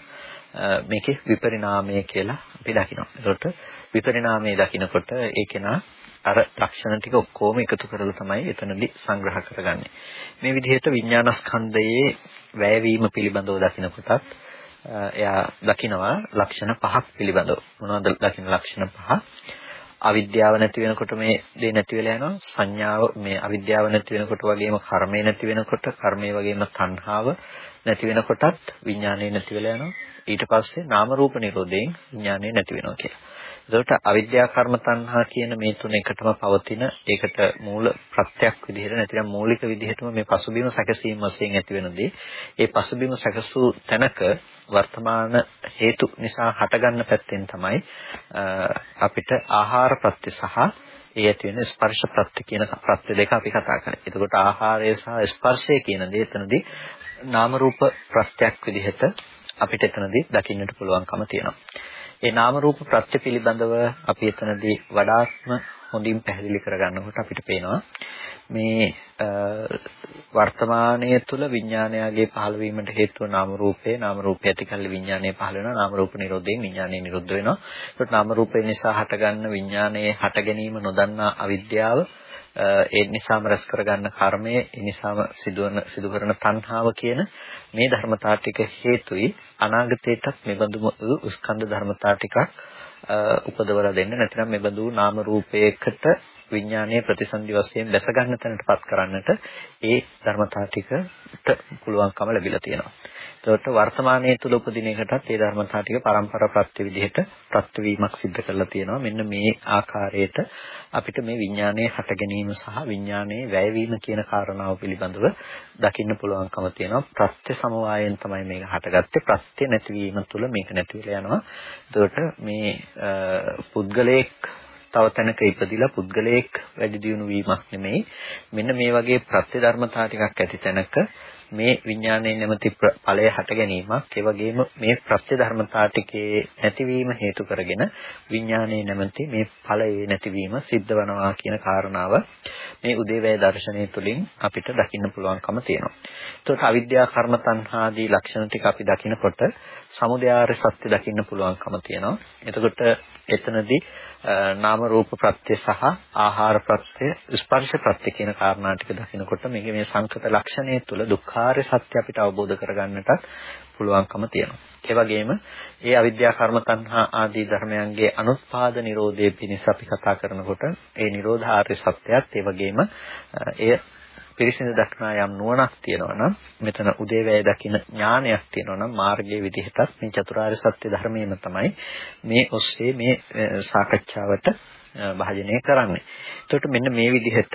මේකේ විපරිණාමය කියලා අපි දකිනවා. එතකොට විපරිණාමය දකිනකොට ඒකේනා අර ලක්ෂණ ටික ඔක්කොම එකතු කරලා තමයි එතනදී සංග්‍රහ කරගන්නේ. මේ විදිහට විඥානස්කන්ධයේ වැයවීම පිළිබඳව දකිනකොටත් එයා දකිනවා ලක්ෂණ පහක් පිළිබඳව. මොනවද දකින්න ලක්ෂණ පහ? අවිද්‍යාව නැති වෙනකොට මේ දේ නැති වෙලා යනවා. සංඥාව මේ අවිද්‍යාව නැති වෙනකොට වගේම කර්මය නැති වෙනකොට, කර්මය වගේම තණ්හාව නැති වෙනකොටත් විඥානය නැති වෙලා යනවා. ඊට පස්සේ නාම රූප නිරෝධයෙන් විඥානය නැති වෙනවා කියලා. එතකොට අවිද්‍යා කර්ම තණ්හා කියන මේ තුන එකටම පවතින ඒකට මූල ප්‍රත්‍යක් විදිහට නැතිනම් මූලික විදිහටම මේ පසුබිම සැකසීම වශයෙන් ඇති වෙනදී ඒ පසුබිම සැකසූ තැනක වර්තමාන හේතු නිසා හටගන්න පැත්තෙන් තමයි අපිට ආහාර ප්‍රත්‍ය සහ ඒ ඇති වෙන ස්පර්ශ ප්‍රත්‍ය කියන ප්‍රත්‍ය දෙක අපි කතා කරන්නේ. එතකොට ආහාරය සහ ස්පර්ශය කියන දේ එතනදී නාම රූප ප්‍රත්‍යක් විදිහට අපිට එතනදී දකින්නට පුළුවන්කම තියෙනවා. ඒ නාම රූප ප්‍රත්‍ය පිළිබඳව අපි එතනදී වඩාත්ම හොඳින් පැහැදිලි කරගන්නකොට අපිට පේනවා. මේ වර්තමානයේ තුල විඥානයගේ පහළ වීමට හේතුව නාම රූපේ නාම රූපය ඇතිකල්ලි විඥානය පහළ වෙනවා නාම රූප නිරෝධයෙන් විඥානය නිරුද්ධ වෙනවා. ඒකට නාම රූපේ නිසා හටගන්න විඥානයේ හට ගැනීම නොදන්නා අවිද්‍යාව ඒ නිසාම රැස් කරගන්න කර්මය ඒ නිසාම සිදුවන සිදු කරන තණ්හාව කියන මේ ධර්මතා ටික හේතුයි අනාගතයටත් මෙබඳුම ස්කන්ධ ධර්මතා ටිකක් උපදවලා දෙන්න නැත්නම් මෙබඳු නාම රූපයකට විඥානීය ප්‍රතිසන්දි වශයෙන් දැස ගන්න තැනටපත් කරන්නට ඒ ධර්මතා ටිකට පුළුවන්කම ලැබිලා තියෙනවා. එතකොට වර්තමානයේ තුල උපදින එකටත් ඒ ධර්මතා ටික පරම්පරා ප්‍රත්‍ය විදිහට ප්‍රත්‍ය වීමක් සිද්ධ කරලා තියෙනවා. මෙන්න මේ ආකාරයට අපිට මේ විඥානයේ හට ගැනීම සහ විඥානයේ වැයවීම කියන කාරණාව පිළිබඳව දකින්න පුළුවන්කම තියෙනවා. ප්‍රත්‍ය සමவாயයෙන් තමයි මේක හටගත්තේ. ප්‍රත්‍ය නැතිවීම තුළ මේක නැති වෙලා යනවා. එතකොට මේ පුද්ගලයෙක් තව තැනක ඉපදිලා පුද්ගලයෙක් වැඩි දියුණු වීමක් නෙමෙයි මෙන්න මේ වගේ ප්‍රත්‍ය ධර්මතා ටිකක් ඇති තැනක මේ විඥානයේ නැමැති ඵලය හට ගැනීමක් ඒ වගේම මේ ප්‍රත්‍ය ධර්මතා ටිකේ නැතිවීම හේතු කරගෙන විඥානයේ නැමැති මේ ඵලයේ නැතිවීම සිද්ධ වෙනවා කියන කාරණාව මේ උදේවැය දර්ශනය තුළින් අපිට දකින්න පුළුවන්කම තියෙනවා. ඒකට අවිද්‍යා කර්ම තණ්හාදී ලක්ෂණ ටික අපි දකිනකොට සමුදයාර සත්‍ය දකින්න පුළුවන්කම තියෙනවා. එතකොට එතනදී නාම රූප ප්‍රත්‍ය සහ ආහාර ප්‍රත්‍ය ස්පර්ශ ප්‍රත්‍ය කියන කාරණා ටික දකිනකොට මේකේ මේ සංකත ලක්ෂණය තුළ දුක්ඛාරය සත්‍ය අපිට අවබෝධ කරගන්නටත් පුළුවන්කම තියෙනවා. ඒ වගේම ඒ අවිද්‍යා කර්ම තණ්හා ආදී ධර්මයන්ගේ අනුත්පාද නිරෝධයේ පිණිස අපි කතා කරනකොට ඒ නිරෝධාර්ය සත්‍යයත් ඒ වගේම එය පිරිසිදු දක්නා යම් නුවණක් තියෙනවා නම් මෙතන උදේවැය දකින ඥානයක් තියෙනවා නම් මාර්ගයේ විදිහටත් මේ චතුරාර්ය සත්‍ය ධර්මයේම තමයි මේ ඔස්සේ මේ සාකච්ඡාවට භාජනය කරන්නේ. එතකොට මෙන්න මේ විදිහට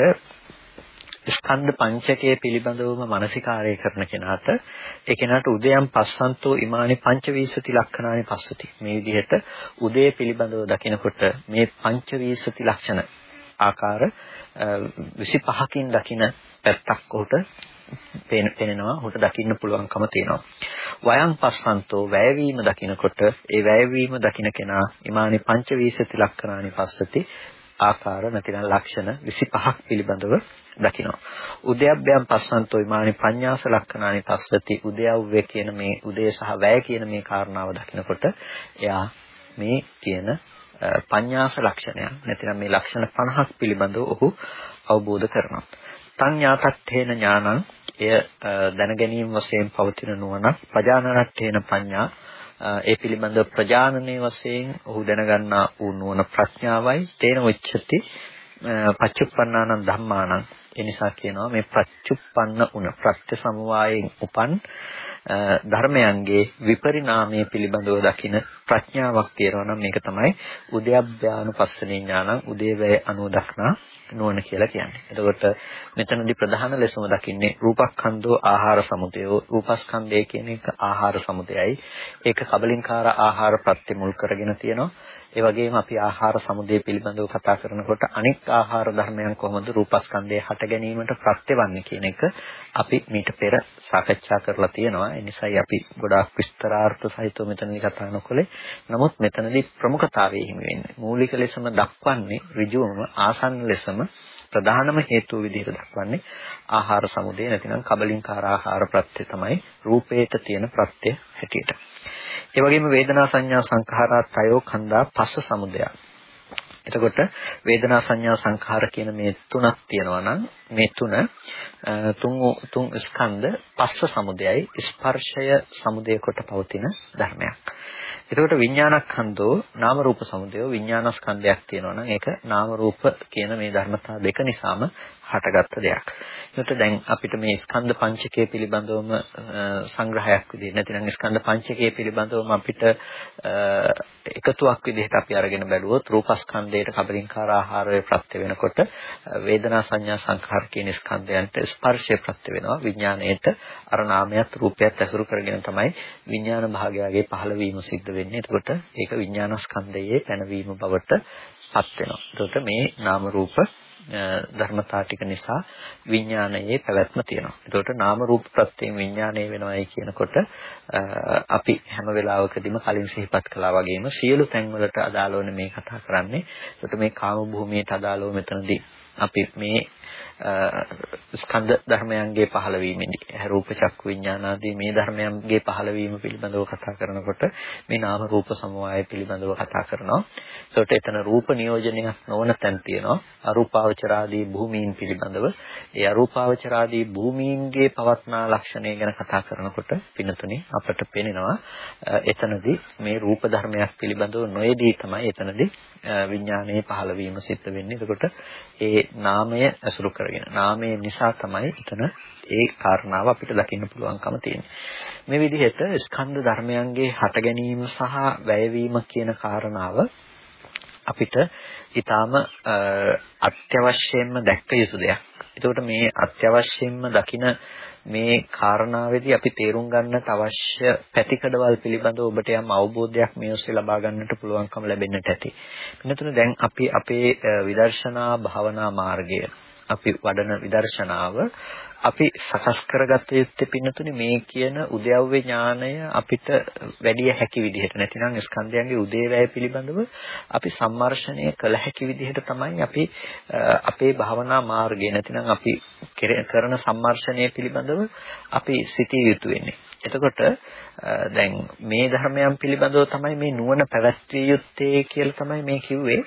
ස්කන්ධ පංචකය පිළිබඳවම මානසිකාරය කරන කෙනාට ඒ කෙනාට උදයන් පස්සන්තෝ ඉමානි පංචවීසති ලක්ෂණානි පස්සති. මේ විදිහට උදේ පිළිබඳව දකිනකොට මේ පංචවීසති ලක්ෂණ ආකාර 25කින් දකින පැත්තක් උට පෙනෙනවා උට දකින්න පුළුවන්කම තියෙනවා. වයං පස්සන්තෝ වැයවීම දකිනකොට ඒ වැයවීම දකින කෙනා ඉමානි පංචවීසති ලක්ෂණානි පස්සති. ආකාර නැතිනම් ලක්ෂණ 25ක් පිළිබඳව දකිනවා. උද්‍යප්පයන් පස්සන්තෝ ඉමානි පඤ්ඤාස ලක්ෂණානි පස්සති උද්‍යව්‍ය කියන මේ උදේ සහ වැය කියන මේ කාරණාව දකිනකොට එයා මේ කියන පඤ්ඤාස ලක්ෂණයන් නැතිනම් මේ ලක්ෂණ 50ක් පිළිබඳව ඔහු අවබෝධ කරනවා. තං ඥාතත්තේන ඥානං එය දැන ගැනීම වශයෙන් පවතින නුවණක් පජානනත්තේන පඤ්ඤා ඒ පිළිබඳ ප්‍රජානනයේ වශයෙන් ඔහු දැනගන්නා වූ නුවණ ප්‍රඥාවයි. තේන උච්චති පච්චුප්පන්නානං ධම්මානං. ඒ නිසා කියනවා මේ ප්‍රච්චුප්පන්න උන ප්‍රත්‍ය සමුවායෙන් උපන් ධර්මයන්ගේ විපරිණාමය පිළිබඳව දකින ප්‍රඥාවක් තියෙනවා නම් මේක තමයි උද්‍යප්පයානුපස්සනේ ඥානං උදේවැය අනුව දක්නා නුවණ කියලා කියන්නේ. එතකොට මෙතනදී ප්‍රධාන ලෙසම දකින්නේ රූපස්කන්ධෝ ආහාර සමුදය. රූපස්කන්ධය කියන එක ආහාර සමුදයයි. ඒක කබලින්කාර ආහාර ප්‍රත්‍ය මුල් කරගෙන තියෙනවා. ඒ වගේම අපි ආහාර සමුදය පිළිබඳව කතා කරනකොට අනෙක් ආහාර ධර්මයන් කොහොමද රූපස්කන්ධය හට ගැනීමට ප්‍රත්‍යවන්නේ කියන එක අපි මීට පෙර සාකච්ඡා කරලා තියෙනවා. ඒ නිසායි අපි ගොඩාක් විස්තරාර්ථ සහිතව මෙතනදී කතා නොකළේ. නමුත් මෙතනදී ප්‍රමුඛතාවය හිමි වෙන්නේ. මූලික ලෙසම දක්වන්නේ ඍජුවම ආසන්න ලෙසම ප්‍රධානම හේතුව විදිහට දක්වන්නේ ආහාර සමුදය නැතිනම් කබලින්කාර ආහාර ප්‍රත්‍ය තමයි රූපේට තියෙන ප්‍රත්‍ය හැටියට. ඒ වගේම වේදනා සංඥා සංඛාරා තයෝ කන්දා පස්ස සමුදය. එතකොට වේදනා සංඥා සංඛාර කියන මේ තුනක් තියෙනවා නම් මේ තුන තුන් තුන් ස්කන්ධ පස්ස සමුදයයි ස්පර්ශය සමුදය කොට පවතින ධර්මයක්. එතකොට විඥානස්කන්ධෝ නාම රූප සමුදය විඥානස්කන්ධයක් තියෙනවා නම් ඒක නාම රූප කියන මේ ධර්මතා දෙක නිසාම හටගත්ත දෙයක්. ඒකට දැන් අපිට මේ ස්කන්ධ පංචකය පිළිබඳවම සංග්‍රහයක් විදිහට නැතිනම් ස්කන්ධ පංචකය පිළිබඳවම අපිට එකතුවක් විදිහට අපි අරගෙන බැලුවොත් රූපස්කන්ධයට කබලින්කාර ආහාරය ප්‍රත්‍ය වෙනකොට වේදනා සංඥා සංඛාර කියන ස්කන්ධයන්ට ස්පර්ශය ප්‍රත්‍ය වෙනවා විඥාණයට අර නාමයත් රූපයත් ඇසුරු කරගෙන තමයි විඥාන භාගයගේ පහළවීම සිද්ධ වෙන්නේ. එතකොට ඒක විඥානස්කන්ධයේ පැනවීම බවට පත් වෙනවා. එතකොට මේ නාම රූප ධර්මතා ටික නිසා විඥානයේ පැවැත්ම තියෙනවා. එතකොට නාම රූප ප්‍රත්‍යයෙන් විඥානය වෙනවයි කියනකොට අපි හැම වෙලාවකදීම කලින් සිහිපත් කළා වගේම සියලු තැන්වලට අදාළවන මේ කතා කරන්නේ. එතකොට මේ කාම භූමියට අදාළව මෙතනදී අපි මේ ස්කන්ධ ධර්මයන්ගේ පහළවීමෙන්දී රූප චක්කු විඥාන ආදී මේ ධර්මයන්ගේ පහළවීම පිළිබඳව කතා කරනකොට මේ නාම රූප සමவாய පිළිබඳව කතා කරනවා. ඒකට එතන රූප නියෝජනයක් නොවන තැන් තියෙනවා. අරූපාවචරාදී භූමීන් පිළිබඳව. ඒ අරූපාවචරාදී භූමීන්ගේ පවත්නා ලක්ෂණය ගැන කතා කරනකොට පින්නතුනේ අපට පේනවා එතනදී මේ රූප ධර්මයක් පිළිබඳව නොයේදී තමයි එතනදී විඥානයේ පහළවීම සිද්ධ වෙන්නේ. එතකොට ඒ නාමය අසුරු කරගෙන නාමය නිසා තමයි එතන ඒ කාරණාව අපිට දකින්න පුළුවන්කම තියෙන්නේ. මේ විදිහට ස්කන්ධ ධර්මයන්ගේ හට ගැනීම සහ වැයවීම කියන කාරණාව අපිට ඊටාම අත්‍යවශ්‍යයෙන්ම දැක්ක යුතු දෙයක්. එතකොට මේ අත්‍යවශ්‍යයෙන්ම දකින මේ කාරණාවේදී අපි තේරුම් ගන්නට අවශ්‍ය පැතිකඩවල් පිළිබඳව ඔබට යම් අවබෝධයක් මේ ඔස්සේ ලබා ගන්නට පුළුවන්කම ලැබෙන්නට ඇති. මෙතන දැන් අපි අපේ විදර්ශනා භාවනා මාර්ගය අපි වඩන විදර්ශනාව අපි සකස් කරගත යුත්තේ පින්නතුනේ මේ කියන උද්‍යව්‍ය ඥානය අපිට වැඩි හැකි විදිහට නැතිනම් ස්කන්ධයන්ගේ උදේවැය පිළිබඳව අපි සම්මර්ෂණය කළ හැකි විදිහට තමයි අපි අපේ භාවනා මාර්ගය නැතිනම් අපි කරන සම්මර්ෂණය පිළිබඳව අපි සිටිය යුතු වෙන්නේ. එතකොට දැන් මේ ධර්මයන් පිළිබඳව තමයි මේ නුවණ පැවැත්විය යුත්තේ කියලා තමයි මේ කිව්වේ.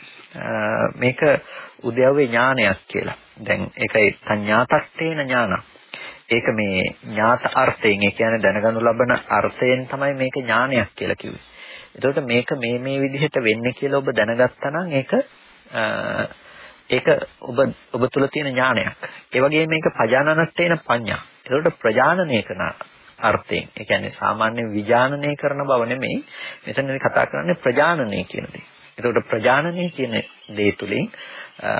මේක උද්‍යව්‍ය ඥානයක් කියලා. දැන් ඒකයි සංඥාතත්තේන ඥාන. ඒක මේ ඥාත අර්ථයෙන් ඒ කියන්නේ දැනගනු ලබන අර්ථයෙන් තමයි මේක ඥානයක් කියලා කිව්වේ. එතකොට මේක මේ මේ විදිහට වෙන්නේ කියලා ඔබ දැනගත්තා නම් ඒක ඒක ඔබ ඔබ තුල තියෙන ඥානයක්. ඒ වගේම මේක පජානනට්ටේන පඤ්ඤා. ඒකට ප්‍රජානනය කරන අර්ථයෙන්. ඒ කියන්නේ සාමාන්‍ය විජානනය කරන බව නෙමෙයි. මෙතනදී කතා කරන්නේ ප්‍රජානනය කියන දේ. එතකොට ප්‍රජානනය කියන දේ තුලින්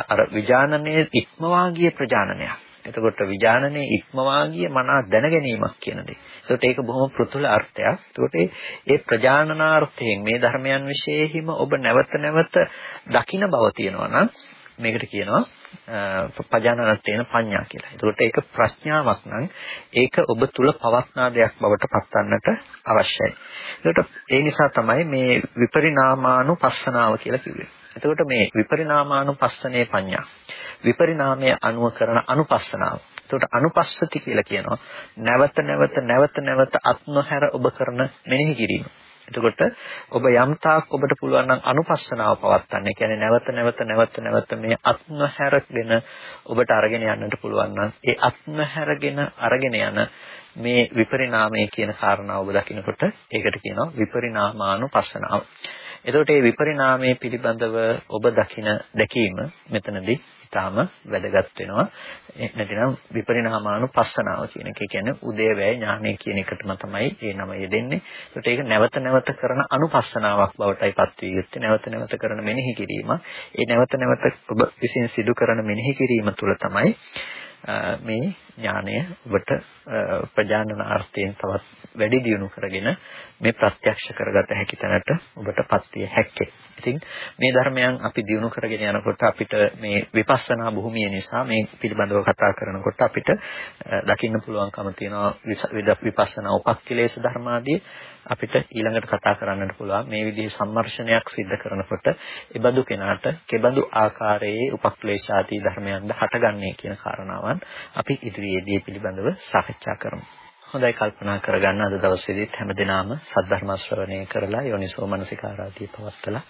අර විජානනයේ ඉක්මවා ගිය ප්‍රජානනයක්. එතකොට විජානනයේ ඉක්මවා ගිය මනා දැනගැනීමක් කියන දේ. එතකොට ඒක බොහොම පෘතුල අර්ථයක්. එතකොට ඒ ප්‍රජානනාර්ථයෙන් මේ ධර්මයන් විශේෂෙහිම ඔබ නැවත නැවත දකින බව තියෙනවා නම් මේකට කියනවා පජානනත් තේන පඤ්ඤා කියලා. ඒකට ඒක ප්‍රඥාවක් නම් ඒක ඔබ තුල පවත්නා දෙයක් බවට පත්වන්නට අවශ්‍යයි. ඒකට ඒ නිසා තමයි මේ විපරිණාමානුපස්සනාව කියලා කිව්වේ. එතකොට මේ විපරිණාමානුපස්සනේ පඤ්ඤා විපරිණාමයේ අනුව කරන අනුපස්සනාව. එතකොට අනුපස්සති කියලා කියනවා නැවත නැවත නැවත නැවත අත් නොහැර ඔබ කරන මෙනෙහි කිරීම. එතකොට ඔබ යම් තාක් ඔබට පුළුවන් නම් අනුපස්සනාව පවත්වන්න. ඒ කියන්නේ නැවත නැවත නැවත නැවත මේ අත්නහැරගෙන ඔබට අරගෙන යන්නට පුළුවන් නම් ඒ අත්නහැරගෙන අරගෙන යන මේ විපරිණාමය කියන කාරණාව ඔබ දකිනකොට ඒකට කියනවා විපරිණාමානුපස්සනාව. එතකොට මේ විපරිණාමයේ පිළිබඳව ඔබ දකින දැකීම මෙතනදී ඊටාම වැදගත් වෙනවා. නැතිනම් විපරිණාමානුපස්සනාව කියන එක. ඒ කියන්නේ උදේවැය ඥානය කියන එකටම තමයි මේ නම යෙදෙන්නේ. ඒකට ඒක නැවත නැවත කරන අනුපස්සනාවක් බවටයි පත් වී යුත්තේ. නැවත නැවත කරන මෙනෙහි කිරීම. ඒ නැවත නැවත ඔබ විසින් සිදු කරන මෙනෙහි කිරීම තුළ තමයි මේ ඥානය ඔබට ප්‍රජානනාර්ථයෙන් තවත් වැඩි දියුණු කරගෙන මේ ප්‍රත්‍යක්ෂ කරගත හැකි තැනට ඔබටපත් විය හැක්කේ. ඉතින් මේ ධර්මයන් අපි දියුණු කරගෙන යනකොට අපිට මේ විපස්සනා භූමිය නිසා මේ පිළිබඳව කතා කරනකොට අපිට දකින්න පුළුවන්කම තියෙනවා විපස්සනා උපක්ඛිලේශ ධර්මාදී අපිට ඊළඟට කතා කරන්නට පුළුවන් මේ විදිහේ සම්මර්ෂණයක් සිද්ධ කරනකොට ඒබඳු කෙනාට කෙබඳු ආකාරයේ උපක්ලේශාදී ධර්මයන්ද හටගන්නේ කියන කාරණාවන් අපි ඉදිරියේදී පිළිබඳව සාකච්ඡා කරමු. හොඳයි කල්පනා කරගන්න අද දවසේදීත් හැමදෙනාම සද්ධර්ම ශ්‍රවණය කරලා යෝනිසෝ මනසිකාරාදී පවත්තලා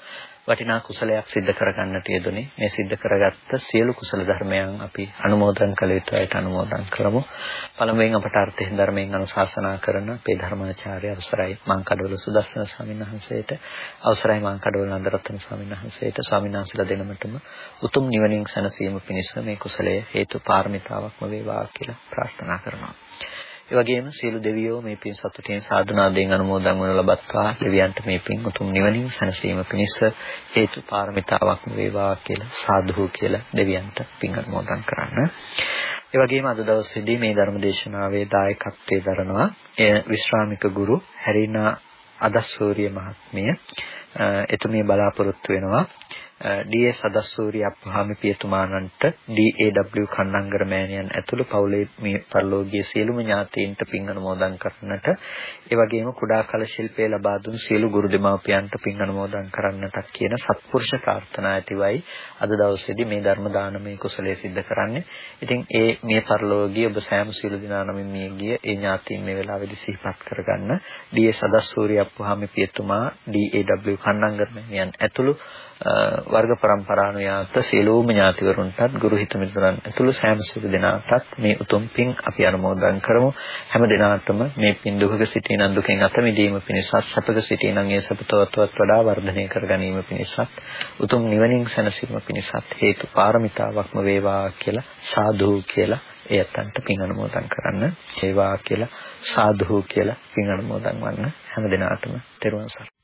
වටිනා කුසලයක් සිද්ධ කරගන්නට යෙදුනේ. මේ සිද්ධ කරගත්ත සියලු කුසල ධර්මයන් අපි අනුමෝදන් කළ යුතුයිට අනුමෝදන් කරමු. පළමුවෙන් අපට අර්ථයෙන් ධර්මයෙන් අනුශාසනා කරන අපේ ධර්මාචාර්ය අවසරයි මාංකඩවල සුදස්සන ස්වාමීන් වහන්සේට අවසරයි මාංකඩවල නන්දරත්න ස්වාමීන් වහන්සේට ස්වාමීන් වහන්සේලා දෙනමටම උතුම් නිවනින් සැනසීම පිණිස මේ කුසලය හේතු පාරමිතාවක්ම වේවා කියලා ප්‍රාර්ථනා කරනවා. ඒ වගේම සියලු දෙවියෝ මේ පින් සතුටින් සාධනාවෙන් අනුමෝදන් වනු ලබත්වා. දෙවියන්ට මේ පින් උතුම් නිවනින් සැනසීම පිණිස හේතු පාරමිතාවක් වේවා කියලා සාදුහු කියලා දෙවියන්ට පින් අනුමෝදන් කරන්න. ඒ වගේම අද දවසේදී මේ ධර්ම දේශනාවේ දායකත්වයේ දරනවා විශ්‍රාමික ගුරු හැරිනා අදස්සූරිය මහත්මිය. එතුමිය බලාපොරොත්තු වෙනවා. ඩී.එස්. සදස්සූරිය අප්පහාමි පියතුමාණන්ට ඩී.ඒ.ඩබ්ලිව් කන්නංගර මෑණියන් ඇතුළු පවුලේ මේ පරිලෝකීය සියලුම ඥාතීන්ට පින් අනුමෝදන් කරන්නට ඒ වගේම කුඩා කල ශිල්පයේ ලබා දුන් සියලු ගුරු දෙමාපියන්ට පින් අනුමෝදන් කරන්නට කියන සත්පුරුෂ ප්‍රාර්ථනා ඇතිවයි අද දවසේදී මේ ධර්ම දානමය කුසලයේ සිද්ධ කරන්නේ. ඉතින් ඒ මේ පරිලෝකීය ඔබ සෑම සියලු දෙනා නමින් මේ ගිය ඒ ඥාතීන් මේ වෙලාවේදී සිහිපත් කරගන්න ඩී.එස්. සදස්සූරිය අප්පහාමි පියතුමා ඩී.ඒ.ඩබ්ලිව් කන්නංගර මෑණියන් ඇතුළු වර්ග પરම්පරානුයාත සියලුම ඥාතිවරුන්ටත් ගුරු හිත මිතුරන් ඇතුළු සෑම සියලු දෙනාටත් මේ උතුම් පින් අපි අනුමෝදන් කරමු. හැම දිනාටම මේ පින් දුකක සිටින දුකෙන් අත මිදීම පිණිසත් සැපක සිටින ඒ සපතවත්වත් වඩා වර්ධනය කර ගැනීම පිණිසත් උතුම් නිවනින් සැනසීම පිණිසත් හේතු පාරමිතාවක්ම වේවා කියලා සාදු කියලා එයත්න්ට පින් අනුමෝදන් කරන්න ඒවා කියලා සාදු කියලා පින් අනුමෝදන් වන්න. හැම දිනාටම තෙරුවන් සරණයි.